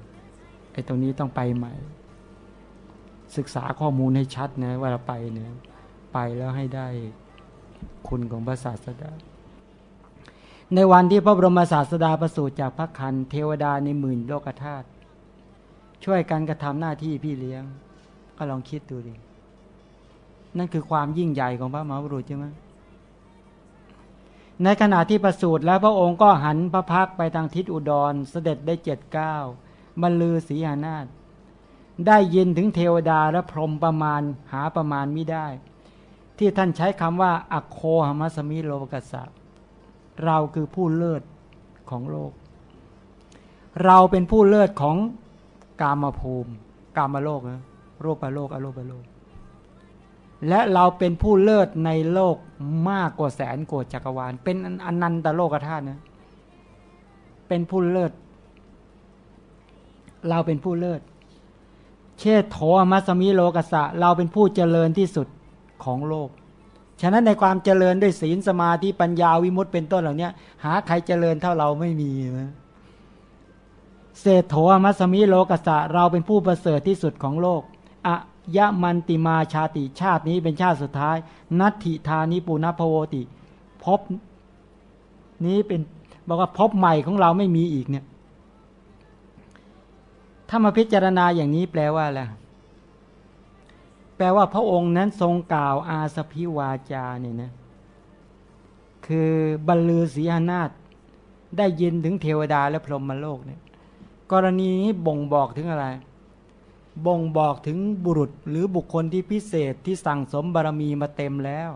ไอ้ตรงนี้ต้องไปใหม่ ศึกษาข้อมูลให้ชัดนะว่าเราไปเนี่ยไปแล้วให้ได้คุณของพระศาสดา ในวันที่พระบรมศาสดาประสูติจากพระคันเทวดาในหมื่นโลกธาตุช่วยกันกระทำหน้าที่พี่เลี้ยง ก็ลองคิดดูดินั่นคือความยิ่งใหญ่ของพระมหาบุรุษใช่ไหม ในขณะที่ประสูติแล้วพระองค์ก็หันพระพักไปทางทิศอุดรเสด็จได้เจ็ดเก้าบรรลือศีหานาฏได้ยินถึงเทวดาและพรหมประมาณหาประมาณไม่ได้ ที่ท่านใช้คำว่าอัคโคหมัสมิโลกัสสะเราคือผู้เลิศของโลก เราเป็นผู้เลิศของกามภูมิ กามโลกนะโลกปโลกอโลกปโลก และเราเป็นผู้เลิศในโลกมากกว่าแสนโกดจักรวาล เป็นอนันตโลกธาตุนะ เป็นผู้เลิศ เราเป็นผู้เลิศ เชษโธมัสมิโลกัสะ เราเป็นผู้เจริญที่สุดของโลก ฉะนั้นในความเจริญด้วยศีลสมาธิปัญญาวิมุตเป็นต้นเหล่านี้หาใครเจริญเท่าเราไม่มีนะเศรษโธมัสมิโลกัสะ เราเป็นผู้ประเสริฐที่สุดของโลกอะยะมันติมาชาติชาตินี้เป็นชาติสุดท้าย นัตถิธานิปุณพโวติพบนี้เป็นบอกว่าพบใหม่ของเราไม่มีอีกเนี่ย ถ้ามาพิจารณาอย่างนี้แปลว่าอะไรแปลว่าพระองค์นั้นทรงกล่าวอาสพิวาจาเนี่ยนะคือบรรลือศีหนาฏได้ยินถึงเทวดาและพรหมโลกเนี่ย กรณีนี้บ่งบอกถึงอะไร บ่งบอกถึงบุรุษหรือบุคคลที่พิเศษที่สั่งสมบารมีมาเต็มแล้ว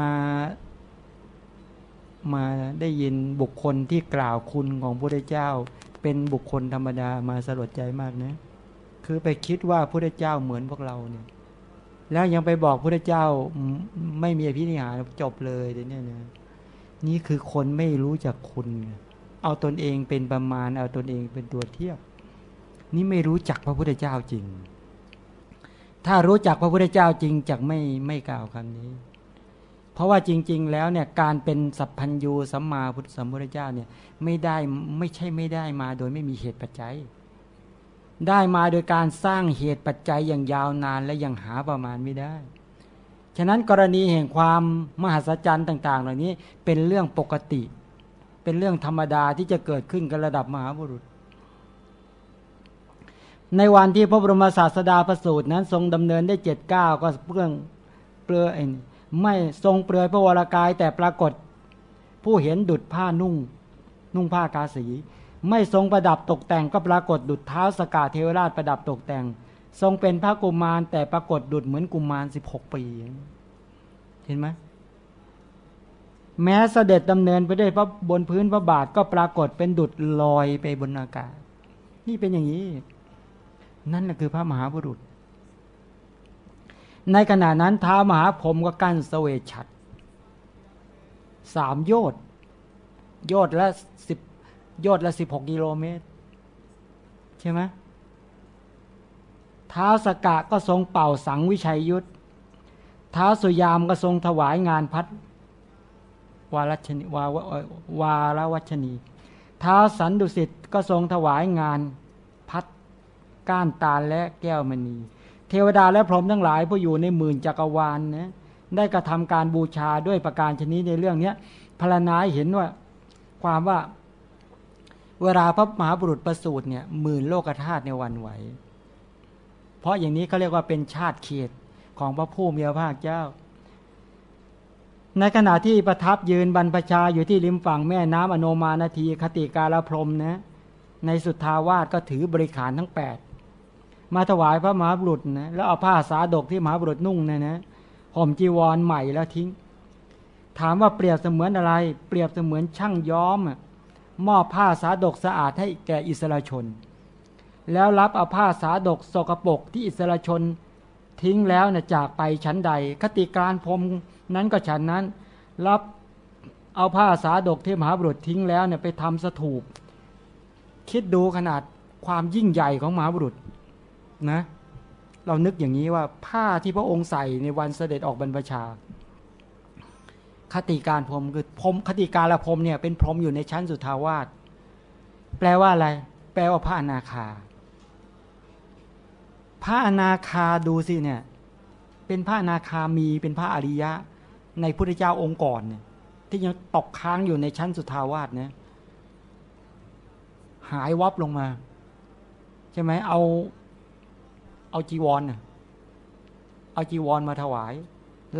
มามาได้ยินบุคคลที่กล่าวคุณของพระเจ้า เป็นบุคคลธรรมดามาสลดใจมากนะ คือไปคิดว่าพระเจ้าเหมือนพวกเราเนี่ย แล้วยังไปบอกพระเจ้าไม่มีพินิหารจบเลยเดี๋ยวนี้นะนี่คือคนไม่รู้จักคุณ เอาตนเองเป็นประมาณ เอาตนเองเป็นตัวเทียบ นี่ไม่รู้จักพระพุทธเจ้าจริง ถ้ารู้จักพระพุทธเจ้าจริงจักไม่ไม่กล่าวคำนี้ เพราะว่าจริง ๆ แล้วเนี่ยการเป็นสัพพัญญูสัมมาพุทธสัมพุทธเจ้าเนี่ยไม่ได้ไม่ใช่ไม่ได้มาโดยไม่มีเหตุปัจจัย ได้มาโดยการสร้างเหตุปัจจัยอย่างยาวนานและยังหาประมาณไม่ได้ฉะนั้นกรณีแห่งความมหัศจรรย์ต่าง ๆ เหล่านี้เป็นเรื่องปกติ เป็นเรื่องธรรมดาที่จะเกิดขึ้นกับระดับมหาบุรุษ ในวันที่พระบรมศาสดาประสูตินั้น ทรงดำเนินได้เจ็ดเก้าก็เพื่องเปลือยไม่ทรงเปลือยพระวรากายแต่ปรากฏ ผู้เห็นดุดผ้านุ่ง นุ่งผ้ากาสี ไม่ทรงประดับตกแต่งก็ปรากฏดุจเท้าสกาเทวราชประดับตกแต่ง ทรงเป็นพระกุมารแต่ปรากฏดุจเหมือนกุมารสิบหกปี เห็นไหมแม้เสด็จดำเนินไปได้พระบนพื้นพระบาทก็ปรากฏเป็นดุจลอยไปบนอากาศ นี่เป็นอย่างนี้ นั่นแหละคือพระมหาบุรุษ ในขณะนั้นท้ามหาพรมก็กั้นสเวชัดสามโยชน์โยชน์ละสิบยอดละสิบหกกิโลเมตร ใช่ไหมเท้าสกะก็ทรงเป่าสังวิชัยยุทธเท้าสุยามก็ทรงถวายงานพัดวารัชนีวาวาลวัชนีเท้าสันดุสิตก็ทรงถวายงาน ก้านตาลและแก้วมณี เทวดาและพรหมทั้งหลายผู้อยู่ในหมื่นจักรวาลนะได้กระทำการบูชาด้วยประการชนิดในเรื่องนี้พรณนาเห็นว่าความว่า เวลาพระมหาบุรุษประสูติเนี่ยหมื่นโลกธาตุในวันไหว เพราะอย่างนี้เขาเรียกว่าเป็นชาติเขตของพระผู้มีพระภาคเจ้า ในขณะที่ประทับยืนบรรพชาอยู่ที่ริมฝั่งแม่น้ำอโนมานาทีคติกาลพรมนะในสุทธาวาสก็ถือบริขารทั้งแปด มาถวายพระมหาบุรุษนะแล้วเอาผ้าสาดกที่มหาบุรุษนุ่งเนะนะห่มจีวรใหม่แล้วทิ้ง ถามว่าเปรียบเสมือนอะไร เปรียบเสมือนช่างย้อมมอบผ้าสาดกสะอาดให้แก่อิสระชน แล้วรับเอาผ้าสาดกสกปรกที่อิสระชนทิ้งแล้วนะจากไปชั้นใด คติการพรมนั้นก็ฉันนั้น รับเอาผ้าสาดกที่มหาบุรุษทิ้งแล้วเนี่ยไปทำสถูป คิดดูขนาดความยิ่งใหญ่ของมหาบุรุษ นะ เรานึกอย่างนี้ว่าผ้าที่พระองค์ใส่ในวันเสด็จออกบรรพชา คติการพรมคือพรมคติการละพรมเนี่ยเป็นพรมอยู่ในชั้นสุทาวาสแปลว่าอะไร แปลว่าผ้าอนาคาผ้าอนาคาดูสิเนี่ย เป็นผ้าอนาคามีเป็นผ้าอริยะ ในพุทธเจ้าองค์ก่อนเนี่ยที่ยังตกค้างอยู่ในชั้นสุทาวาสเนี่ยหายวับลงมา ใช่ไหมเอา เอาจีวรเอาจีวรมาถวาย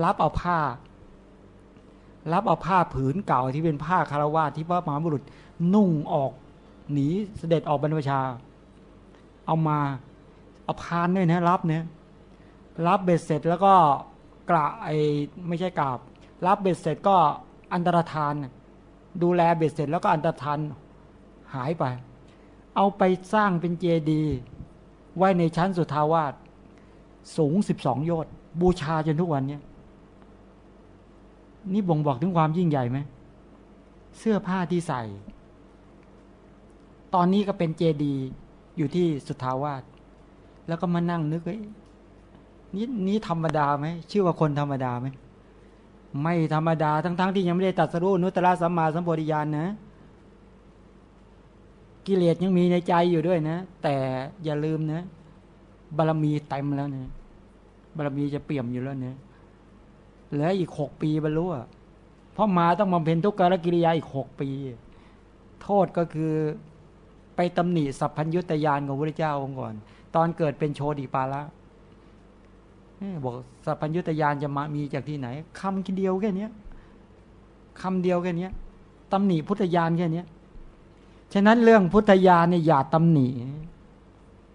รับเอาผ้า รับเอาผ้าผืนเก่าที่เป็นผ้าคารวาที่พระมหาบุรุษนุ่งออกหนีเสด็จออกบรรพชา เอามาเอาพานด้วยนะรับเนี่ยรับเบ็ดเสร็จแล้วก็กระไอไม่ใช่กราบ รับเบ็ดเสร็จก็อันตรธาน ดูแลเบ็ดเสร็จแล้วก็อันตรธานหายไป เอาไปสร้างเป็นเจดีย์ ไว้ในชั้นสุทาวาสสูงสิบสองยชน์บูชาจนทุกวันนี้นี่บ่งบอกถึงความยิ่งใหญ่ไหมเสื้อผ้าที่ใส่ ตอนนี้ก็เป็นเจดีย์อยู่ที่สุทาวาสแล้วก็มานั่งนึกเอ้ยนี่นี่ธรรมดาไหมชื่อว่าคนธรรมดาไหมไม่ธรรมดาทั้งๆทที่ยังไม่ได้ตัดสรุนุตตะสัมมาสัมปวิญาณนะ กิเลสยังมีในใจอยู่ด้วยนะ แต่อย่าลืมนะ บารมีเต็มแล้วนะบารมีจะเปี่ยมอยู่แล้วเนะเหลืออีกหกปีบรรลุเพราะมาต้องมาเป็นทุกขกิริยาอีกหกปี โทษก็คือไปตำหนิสัพพัญญุตยานของพระเจ้าองค์ก่อน ตอนเกิดเป็นโชติปาละบอกสัพพัญญุตยานจะมามีจากที่ไหนคำเดียวแค่นี้คำเดียวแค่นี้ตำหนิพุทธญาณแค่นี้ ฉะนั้นเรื่องพุทธญาณเนี่ยอย่าตำหนิ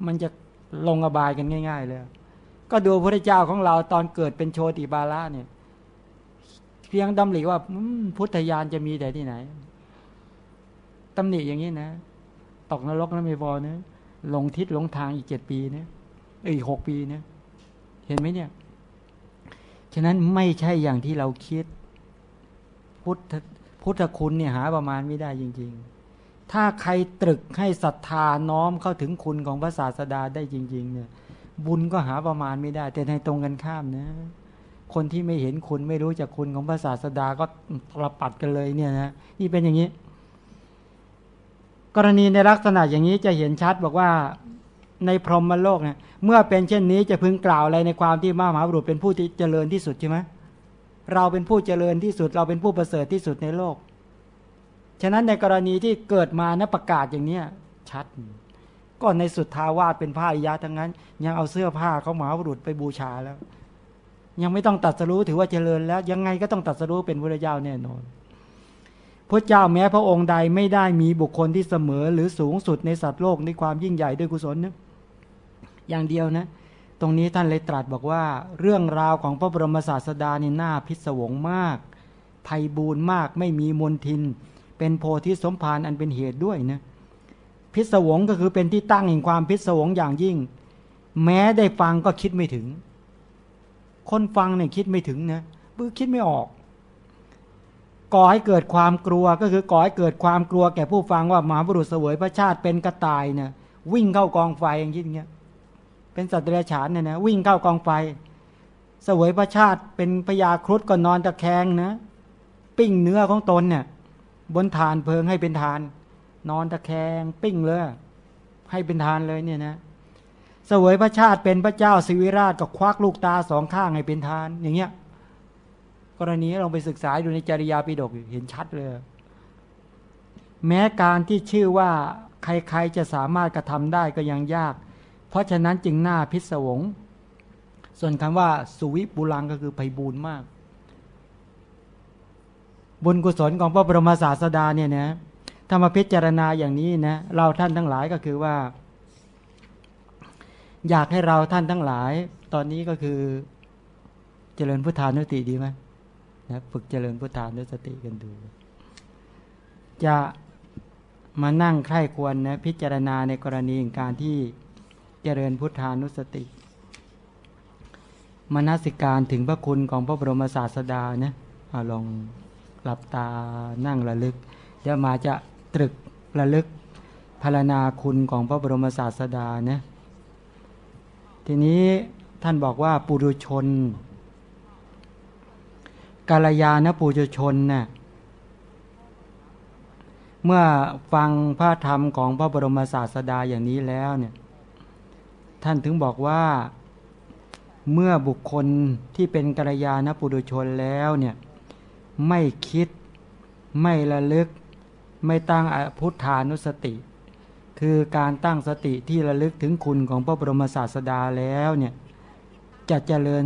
มันจะลงอบายกันง่าย ๆ เลย ก็ดูพระเจ้าของเราตอนเกิดเป็นโชติปาละเนี่ย เพียงดำหลิว่าพุทธญาณจะมีแต่ที่ไหนตำหนิอย่างนี้นะ ตกนรกแล้วไม่พอเนะลงทิศลงทางอีกเจ็ดปีเนี่ยอีกหกปีเนี่ยเห็นไหมเนี่ย ฉะนั้นไม่ใช่อย่างที่เราคิด พุทธพุทธคุณเนี่ยหาประมาณไม่ได้จริง ๆ ถ้าใครตรึกให้ศรัทธาน้อมเข้าถึงคุณของพระศาสดาได้จริง ๆ เนี่ย บุญก็หาประมาณไม่ได้ แต่ในตรงกันข้ามนะ คนที่ไม่เห็นคุณไม่รู้จักคุณของพระศาสดาก็ตรปัดกันเลยเนี่ยนะนี่เป็นอย่างนี้ กรณีในลักษณะอย่างนี้จะเห็นชัดบอกว่าในพรหมโลกเนี่ยเมื่อเป็นเช่นนี้จะพึงกล่าวอะไรในความที่มหาบุรุษเป็นผู้ที่เจริญที่สุดใช่ไหมเราเป็นผู้เจริญที่สุด เราเป็นผู้ประเสริฐที่สุดในโลก ฉะนั้นในกรณีที่เกิดมานะประกาศอย่างเนี้ยชัดก็ในสุดทาวาสเป็นผ้าอิยะทั้งนั้น ยังเอาเสื้อผ้าเขาหมาบุรุษไปบูชาแล้ว ยังไม่ต้องตัดสรู้ถือว่าเจริญแล้ว ยังไงก็ต้องตัดสรู้เป็นพระเจ้าแน่นอนพระเจ้าแม้พระองค์ใดไม่ได้มีบุคคลที่เสมอหรือสูงสุดในสัตว์โลกในความยิ่งใหญ่ด้วยกุศลนะอย่างเดียวนะ ตรงนี้ท่านเลยตรัสบอกว่า เรื่องราวของพระบรมศาสดานี่น่าพิศวงมากภัยบูนมากไม่มีมนทิน เป็นโพธิสมภารอันเป็นเหตุด้วยนะพิศวงก็คือเป็นที่ตั้งแห่งความพิศวงอย่างยิ่ง แม้ได้ฟังก็คิดไม่ถึง คนฟังเนี่ยคิดไม่ถึงนะบื้อคิดไม่ออก ก่อให้เกิดความกลัวก็คือก่อให้เกิดความกลัวแก่ผู้ฟังว่ามหาบุรุษเสวยพระชาติเป็นกระต่ายเนี่ยวิ่งเข้ากองไฟอย่างนี้เงี้ยเป็นสัตว์เดรัจฉานเนี่ยนะวิ่งเข้ากองไฟเสวยพระชาติเป็นพญาครุฑก็นอนตะแคงนะ ปิ้งเนื้อของตนเนี่ย บนฐานเพลิงให้เป็นทาน นอนตะแคงปิ้งเลยให้เป็นทานเลยเนี่ยนะเสวยพระชาติเป็นพระเจ้าสิวิราชก็ควักลูกตาสองข้างให้เป็นทาน อย่างเงี้ย กรณีลองไปศึกษาดูในจริยาปิฎกเห็นชัดเลย แม้การที่ชื่อว่าใครๆจะสามารถกระทำได้ก็ยังยาก เพราะฉะนั้นจึงหน่าพิศวง ส่วนคำว่าสุวิปุลังก็คือไพบูรณ์มาก บุญกุศลของพระบรมศาสดาเนี่ยนะถ้ามาพิจารณาอย่างนี้นะเราท่านทั้งหลายก็คือว่า อยากให้เราท่านทั้งหลาย ตอนนี้ก็คือเจริญพุทธานุสติดีไหมนะฝึกเจริญพุทธานุสติกันดู จะมานั่งใคร่ควรนะพิจารณาในกรณีการที่เจริญพุทธานุสติมนสิการถึงพระคุณของพระบรมศาสดานะลอง หลับตานั่งระลึก เดี๋ยวมาจะตรึกระลึกพารณาคุณของพระบรมศาสดานะทีนี้ท่านบอกว่าปุรุชนกาลยานะปุรุชนนะ่ะเมื่อฟังพระธรรมของพระบรมศาสดาอย่างนี้แล้วเนี่ยท่านถึงบอกว่าเมื่อบุคคลที่เป็นกัลยาณปุถุชนแล้วเนี่ย ไม่คิด ไม่ระลึก ไม่ตั้งพุทธานุสติ คือการตั้งสติที่ระลึกถึงคุณของพระบรมศาสดาแล้วเนี่ยจะเจริญ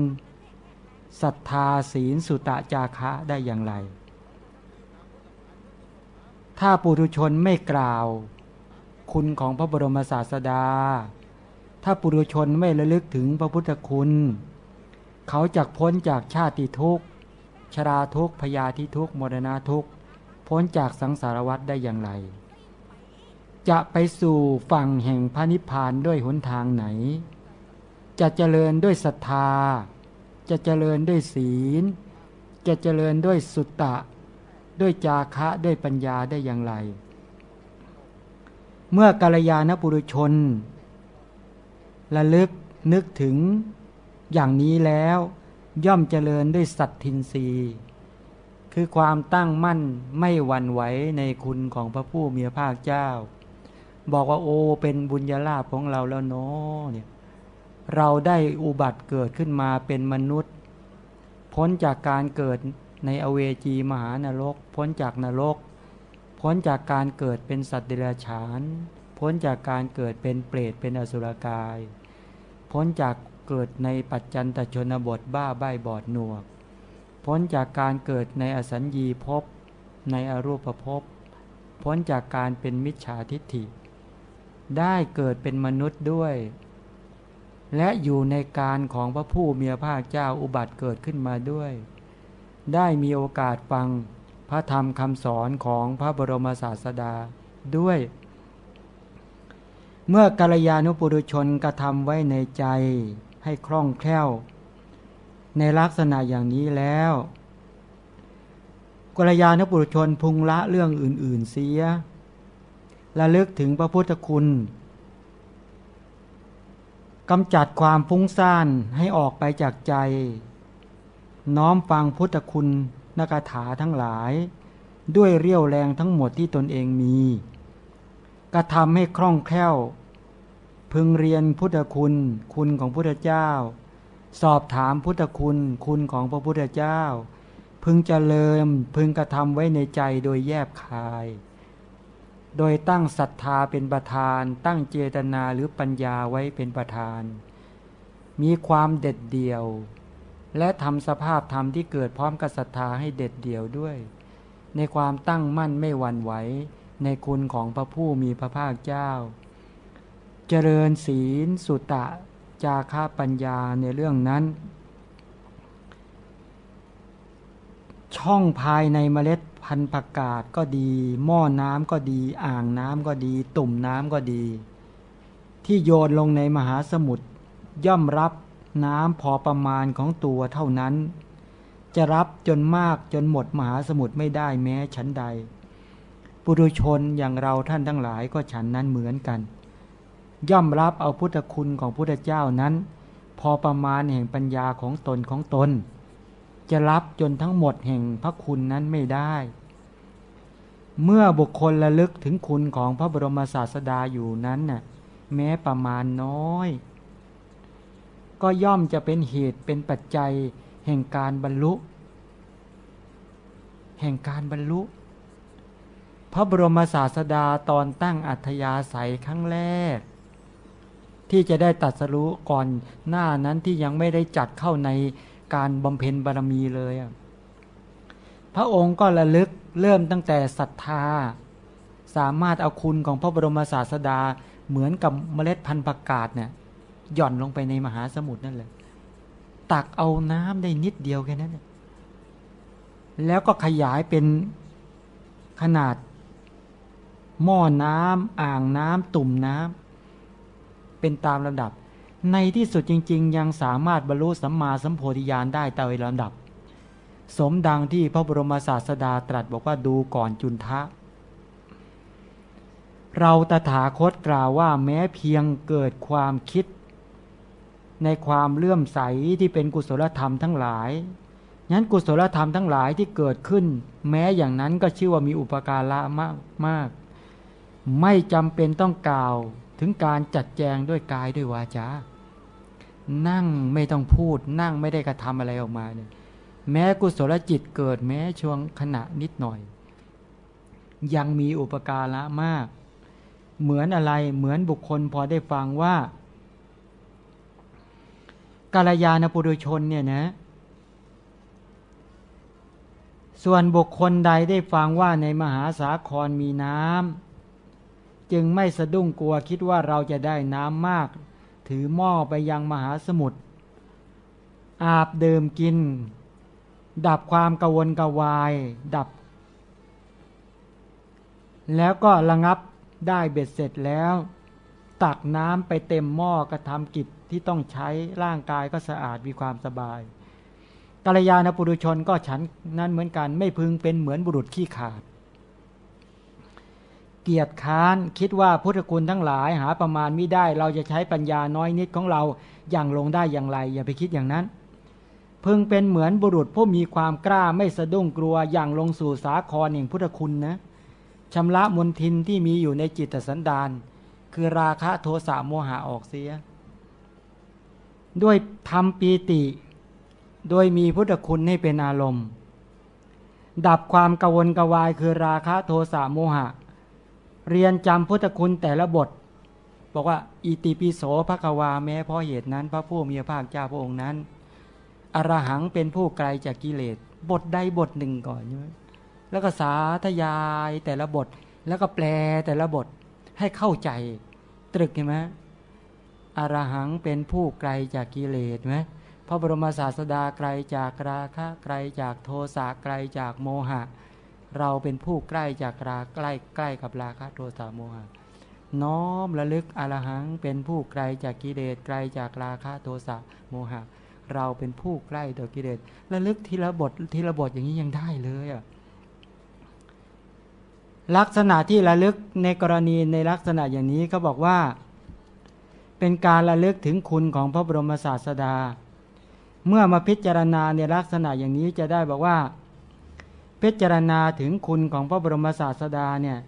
ศรัทธาศีลสุตะจาคะได้อย่างไร ถ้าปุถุชนไม่กล่าว คุณของพระบรมศาสดา ถ้าปุถุชนไม่ระลึกถึงพระพุทธคุณ เขาจะพ้นจากชาติทุกข์ ชราทุกพยาธิทุกมรณะทุกพ้นจากสังสารวัฏได้อย่างไร จะไปสู่ฝั่งแห่งพระนิพพานด้วยหนทางไหน จะเจริญด้วยศรัทธา จะเจริญด้วยศีล จะเจริญด้วยสุตตะ ด้วยจาคะด้วยปัญญาได้อย่างไร เมื่อกาลยานปุรุชนระลึกนึกถึงอย่างนี้แล้ว ย่อมเจริญด้วยสัตทินรีคือความตั้งมั่นไม่หวั่นไหวในคุณของพระผู้มีพระภาคเจ้า บอกว่าโอเป็นบุญญาลาภของเราแล้วเนาะเนี่ยเราได้อุบัติเกิดขึ้นมาเป็นมนุษย์ พ้นจากการเกิดในอเวจีมหานรก พ้นจากนรก พ้นจากการเกิดเป็นสัตว์เดรัจฉาน พ้นจากการเกิดเป็นเปรตเป็นอสุรกาย พ้นจาก เกิดในปัจจันตชนบทบ้าใบบอดหนวก พ้นจากการเกิดในอสัญญีภพในอรูปภพ พ้นจากการเป็นมิจฉาทิฏฐิ ได้เกิดเป็นมนุษย์ด้วย และอยู่ในการของพระผู้มีพระภาคเจ้าอุบัติเกิดขึ้นมาด้วย ได้มีโอกาสฟังพระธรรมคำสอนของพระบรมศาสดาด้วยเมื่อกัลยาณุปุรุชนกระทำไว้ในใจ ให้คล่องแคล่ว ในลักษณะอย่างนี้แล้วกัลยาณปุรุชนพุงละเรื่องอื่น ๆ เสียระลึกถึงพระพุทธคุณกำจัดความฟุ้งซ่านให้ออกไปจากใจ น้อมฟังพุทธคุณนักถาทั้งหลาย ด้วยเรี่ยวแรงทั้งหมดที่ตนเองมี กระทำให้คล่องแคล่ว พึงเรียนพุทธคุณ คุณของพุทธเจ้า สอบถามพุทธคุณ คุณของพระพุทธเจ้า พึงเจริญพึงกระทำไว้ในใจโดยแยบคาย โดยตั้งศรัทธาเป็นประธาน ตั้งเจตนาหรือปัญญาไว้เป็นประธาน มีความเด็ดเดี่ยว และทำสภาพธรรมที่เกิดพร้อมกับศรัทธาให้เด็ดเดี่ยวด้วย ในความตั้งมั่นไม่หวั่นไหวในคุณของพระผู้มีพระภาคเจ้า เจริญศีลสุตะ จาคาปัญญาในเรื่องนั้น ช่องภายในเมล็ดพันธุ์ผักกาดก็ดี หม้อน้ำก็ดี อ่างน้ำก็ดี ตุ่มน้ำก็ดี ที่โยนลงในมหาสมุทรย่อมรับน้ำพอประมาณของตัวเท่านั้น จะรับจนมากจนหมดมหาสมุทรไม่ได้แม้ชั้นใด ปุถุชนอย่างเราท่านทั้งหลายก็ฉันนั้นเหมือนกัน ย่อมรับเอาพุทธคุณของพุทธเจ้านั้น พอประมาณแห่งปัญญาของตนของตน จะรับจนทั้งหมดแห่งพระคุณนั้นไม่ได้ เมื่อบุคคลระลึกถึงคุณของพระบรมศาสดาอยู่นั้นน่ะแม้ประมาณน้อย ก็ย่อมจะเป็นเหตุเป็นปัจจัยแห่งการบรรลุ แห่งการบรรลุ พระบรมศาสดาตอนตั้งอัธยาศัยครั้งแรก ที่จะได้ตัดสรู้ก่อนหน้านั้นที่ยังไม่ได้จัดเข้าในการบำเพ็ญบารมีเลยพระองค์ก็ระลึกเริ่มตั้งแต่ศรัทธา สามารถเอาคุณของพระบรมศาสดาเหมือนกับเมล็ดพันธุ์ประกาศเนี่ยหย่อนลงไปในมหาสมุทรนั่นเลยตักเอาน้ำได้นิดเดียวแค่นั้นแล้วก็ขยายเป็นขนาด หม้อน้ำอ่างน้ำตุ่มน้ำ เป็นตามลำดับ ในที่สุดจริง ๆ ยังสามารถบรรลุสัมมาสัมโพธิญาณได้ตามลำดับ สมดังที่พระบรมศาสดาตรัสบอกว่าดูก่อนจุนทะ เราตถาคตกล่าวว่าแม้เพียงเกิดความคิด ในความเลื่อมใสที่เป็นกุศลธรรมทั้งหลายนั้นกุศลธรรมทั้งหลายที่เกิดขึ้น แม้อย่างนั้นก็ชื่อว่ามีอุปการะมากมาก ไม่จำเป็นต้องกล่าว ถึงการจัดแจงด้วยกายด้วยวาจา นั่งไม่ต้องพูด นั่งไม่ได้กระทำอะไรออกมาเนี่ยแม้กุศลจิตเกิดแม้ช่วงขณะนิดหน่อย ยังมีอุปการะมาก เหมือนอะไรเหมือนบุคคลพอได้ฟังว่ากาลยานปุถุชนเนี่ยนะส่วนบุคคลใดได้ฟังว่าในมหาสาครมีน้ำ จึงไม่สะดุ้งกลัวคิดว่าเราจะได้น้ำมาก ถือหม้อไปยังมหาสมุทรอาบเดิมกิน ดับความกวนกวาย ดับ แล้วก็ระงับได้เบ็ดเสร็จแล้ว ตักน้ำไปเต็มหม้อกระทำกิจที่ต้องใช้ร่างกายก็สะอาดมีความสบายกัลยาณปุรุชนก็ฉันนั้นเหมือนกันไม่พึงเป็นเหมือนบุรุษขี้ขาด เกียรติค้านคิดว่าพุทธคุณทั้งหลายหาประมาณไม่ได้ เราจะใช้ปัญญาน้อยนิดของเราอย่างลงได้อย่างไร อย่าไปคิดอย่างนั้น พึงเป็นเหมือนบุรุษผู้มีความกล้าไม่สะดุ้งกลัวอย่างลงสู่สาครแห่งพุทธคุณนะชำระมนทินที่มีอยู่ในจิตสันดาน คือราคะโทสะโมหะออกเสีย ด้วยทำปีติ โดยมีพุทธคุณให้เป็นอารมณ์ ดับความกวนกวายคือราคะโทสะโมหะ เรียนจำพุทธคุณแต่ละบท บอกว่า อิติปิโสภควาแม้เพราะเหตุนั้น พระผู้มีพระภาคเจ้าพระองค์นั้น อรหังเป็นผู้ไกลจากกิเลส บทใดบทหนึ่งก่อนใช่ไหมแล้วก็สาธยายแต่ละบท แล้วก็แปลแต่ละบทให้เข้าใจ ตรึกเห็นไหมอรหังเป็นผู้ไกลจากกิเลสไหมพระบรมศาสดาไกลจากราคะไกลจากโทสะไกลจากโมหะ เราเป็นผู้ใกล้จากราใกล้ใกล้กับราคะโทสะโมหะน้อมระลึกอรหังเป็นผู้ไกลจากกิเลสไกลจากราคะโทสะโมหะ เราเป็นผู้ใกล้ต่อกิเลสระลึกทีละบททีละบทอย่างนี้ยังได้เลยอะลักษณะที่ระลึกในกรณีในลักษณะอย่างนี้เขาบอกว่า เป็นการระลึกถึงคุณของพระบรมศาสดา เมื่อมาพิจารณาในลักษณะอย่างนี้จะได้บอกว่า พิจารณาถึงคุณของพระบรมศาสดาเนี่ย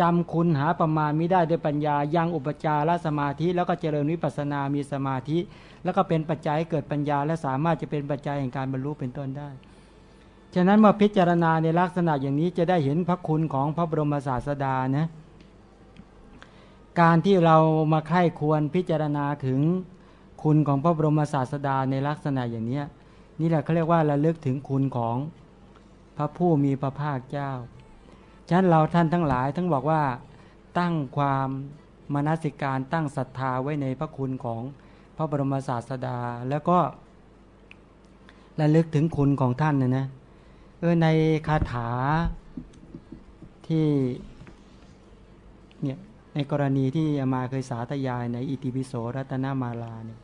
จำคุณหาประมาณไม่ได้ด้วยปัญญายังอุปจารสมาธิ แล้วก็เจริญวิปัสนามีสมาธิ แล้วก็เป็นปัจจัยเกิดปัญญา และสามารถจะเป็นปัจจัยแห่งการบรรลุเป็นต้นได้ ฉะนั้นเมื่อพิจารณาในลักษณะอย่างนี้จะได้เห็นพระคุณของพระบรมศาสดานะการที่เรามาใคร่ควรพิจารณาถึงคุณของพระบรมศาสดาในลักษณะอย่างนี้นี่แหละเขาเรียกว่าระลึกถึงคุณของ ระผู้มีพระภาคเจ้า ฉะนั้นเราท่านทั้งหลายทั้งบอกว่าตั้งความมนสิการตั้งศรัทธาไว้ในพระคุณของพระบรมศาสดา แล้วก็ระลึกถึงคุณของท่านนะนะเออในคาถาที่เนี่ยในกรณีที่มาเคยสาธยายในอิติปิโสรัตนามาลาเนี่ย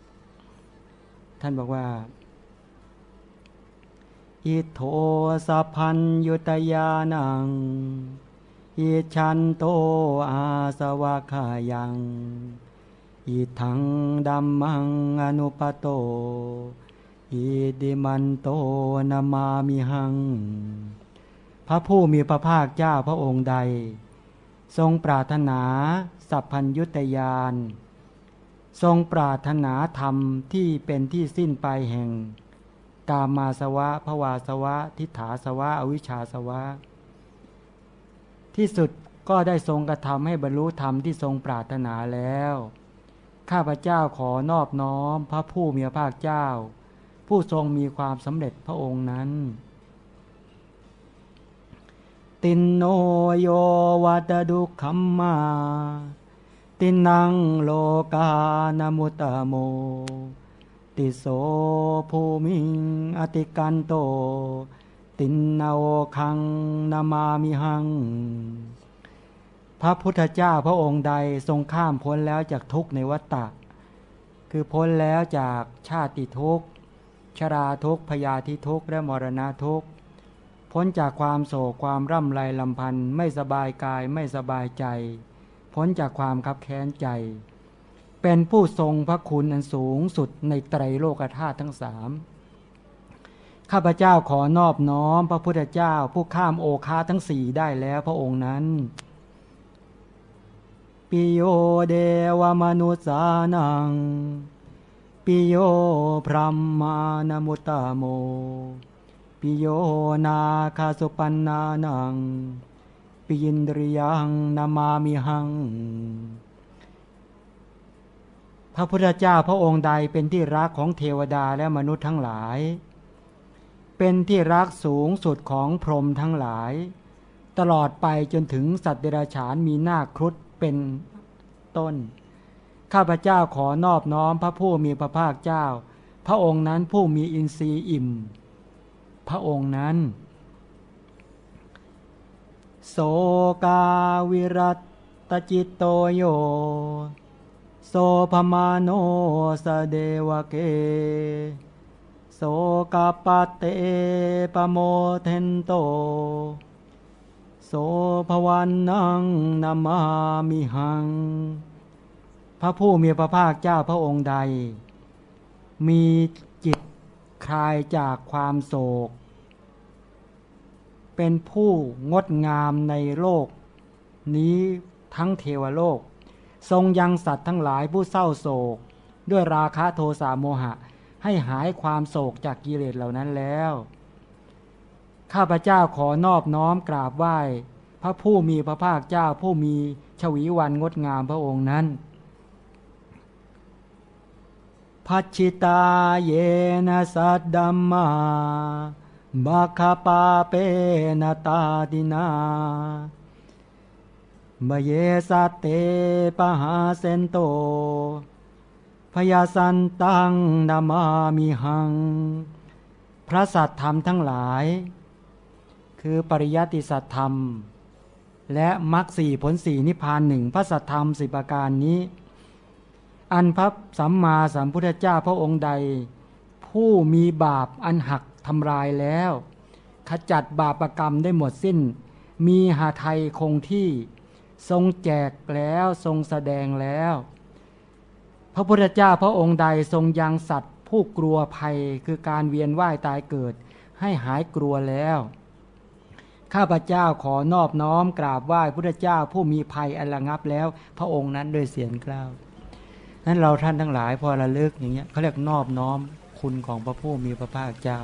ท่านบอกว่า อิโทสะพันยุตยานัง อิชันโตอาสวะขายัง อิทังดัมมังอนุปโต อิดิมันโตนามามิหัง พระผู้มีพระภาคเจ้าพระองค์ใด ทรงปรารถนาสัพพัญยุตยาน ทรงปรารถนาธรรมที่เป็นที่สิ้นไปแห่ง กามาสวะภวาสวะ ทิฏฐาสวะ อวิชชาสวะ ที่สุดก็ได้ทรงกระทำให้บรรลุธรรมที่ทรงปรารถนาแล้ว ข้าพเจ้าขอนอบน้อมพระผู้มีพระภาคเจ้า ผู้ทรงมีความสำเร็จพระองค์นั้น ตินโนโยวัตดุคัมมา ตินังโลกานมุตตโม ติโสภูมิง อติกันโต ตินนาโอคังนามามิหัง พระพุทธเจ้าพระองค์ใดทรงข้ามพ้นแล้วจากทุกข์ในวัฏฏะคือพ้นแล้วจากชาติทุกข์ ชราทุกข์พยาธิทุกข์และมรณะทุกข์พ้นจากความโศกความร่ำไรลำพันธ์ไม่สบายกายไม่สบายใจ พ้นจากความคับแค้นใจ เป็นผู้ทรงพระคุณอันสูงสุดในไตรโลกธาตุทั้งสามข้าพเจ้าขอนอบน้อม พระพุทธเจ้าผู้ข้ามโอคาทั้งสี่ได้แล้วพระองค์นั้น ปิโยเดวมนุสานัง ปิโยพรหมานมุตตโม ปิโยนาคาสุปันนานัง ปิยินดริยังนามามิหัง พระพุทธเจ้าพระองค์ใดเป็นที่รักของเทวดาและมนุษย์ทั้งหลาย เป็นที่รักสูงสุดของพรหมทั้งหลาย ตลอดไปจนถึงสัตว์เดรัจฉานมีหน้าครุฑเป็นต้น ข้าพเจ้าขอนอบน้อมพระผู้มีพระภาคเจ้า พระองค์นั้นผู้มีอินทรีย์อิ่ม พระองค์นั้นโสกาวิรัตตจิตโตโย โสภมาโนสเดวเก โสกปเตปโมเทนโต โสภวันนังนามามิหัง พระผู้มีพระภาคเจ้าพระองค์ใด มีจิตคลายจากความโศก เป็นผู้งดงามในโลก นี้ทั้งเทวโลก ทรงยังสัตว์ทั้งหลายผู้เศร้าโศก ด้วยราคะโทสะโมหะ ให้หายความโศกจากกิเลสเหล่านั้นแล้ว ข้าพเจ้าขอนอบน้อมกราบไหว้ พระผู้มีพระภาคเจ้าผู้มีชวีวันงดงามพระองค์นั้นพัชิตาเยนะสัตดัมมาบาคาปาเปนตาดินา บเยสตเตปหาเซนโต พยาสันตังนามามิหัง พระสัตธรรมทั้งหลาย คือปริยัติสัตธรรม และมรรคสี่ผลสี่นิพพานหนึ่งพระสัตธรรมสิบประการนี้ อันพระสัมมาสัมพุทธเจ้าพระองค์ใด ผู้มีบาปอันหักทำลายแล้ว ขจัดบาปรกรรมได้หมดสิ้น มีหาไทยคงที่ ทรงแจกแล้วทรงแสดงแล้ว พระพุทธเจ้าพระองค์ใดทรงยังสัตว์ ผู้กลัวภัยคือการเวียนว่ายตายเกิด ให้หายกลัวแล้ว ข้าพเจ้าขอนอบน้อมกราบไหว้พุทธเจ้าผู้มีภัยอันระงับแล้ว พระองค์นั้นโดยเสียงกล้าวนั้นเราท่านทั้งหลายพอระลึกอย่างเงี้ยเขาเรียกนอบน้อมคุณของพระผู้มีพระภาคเจ้า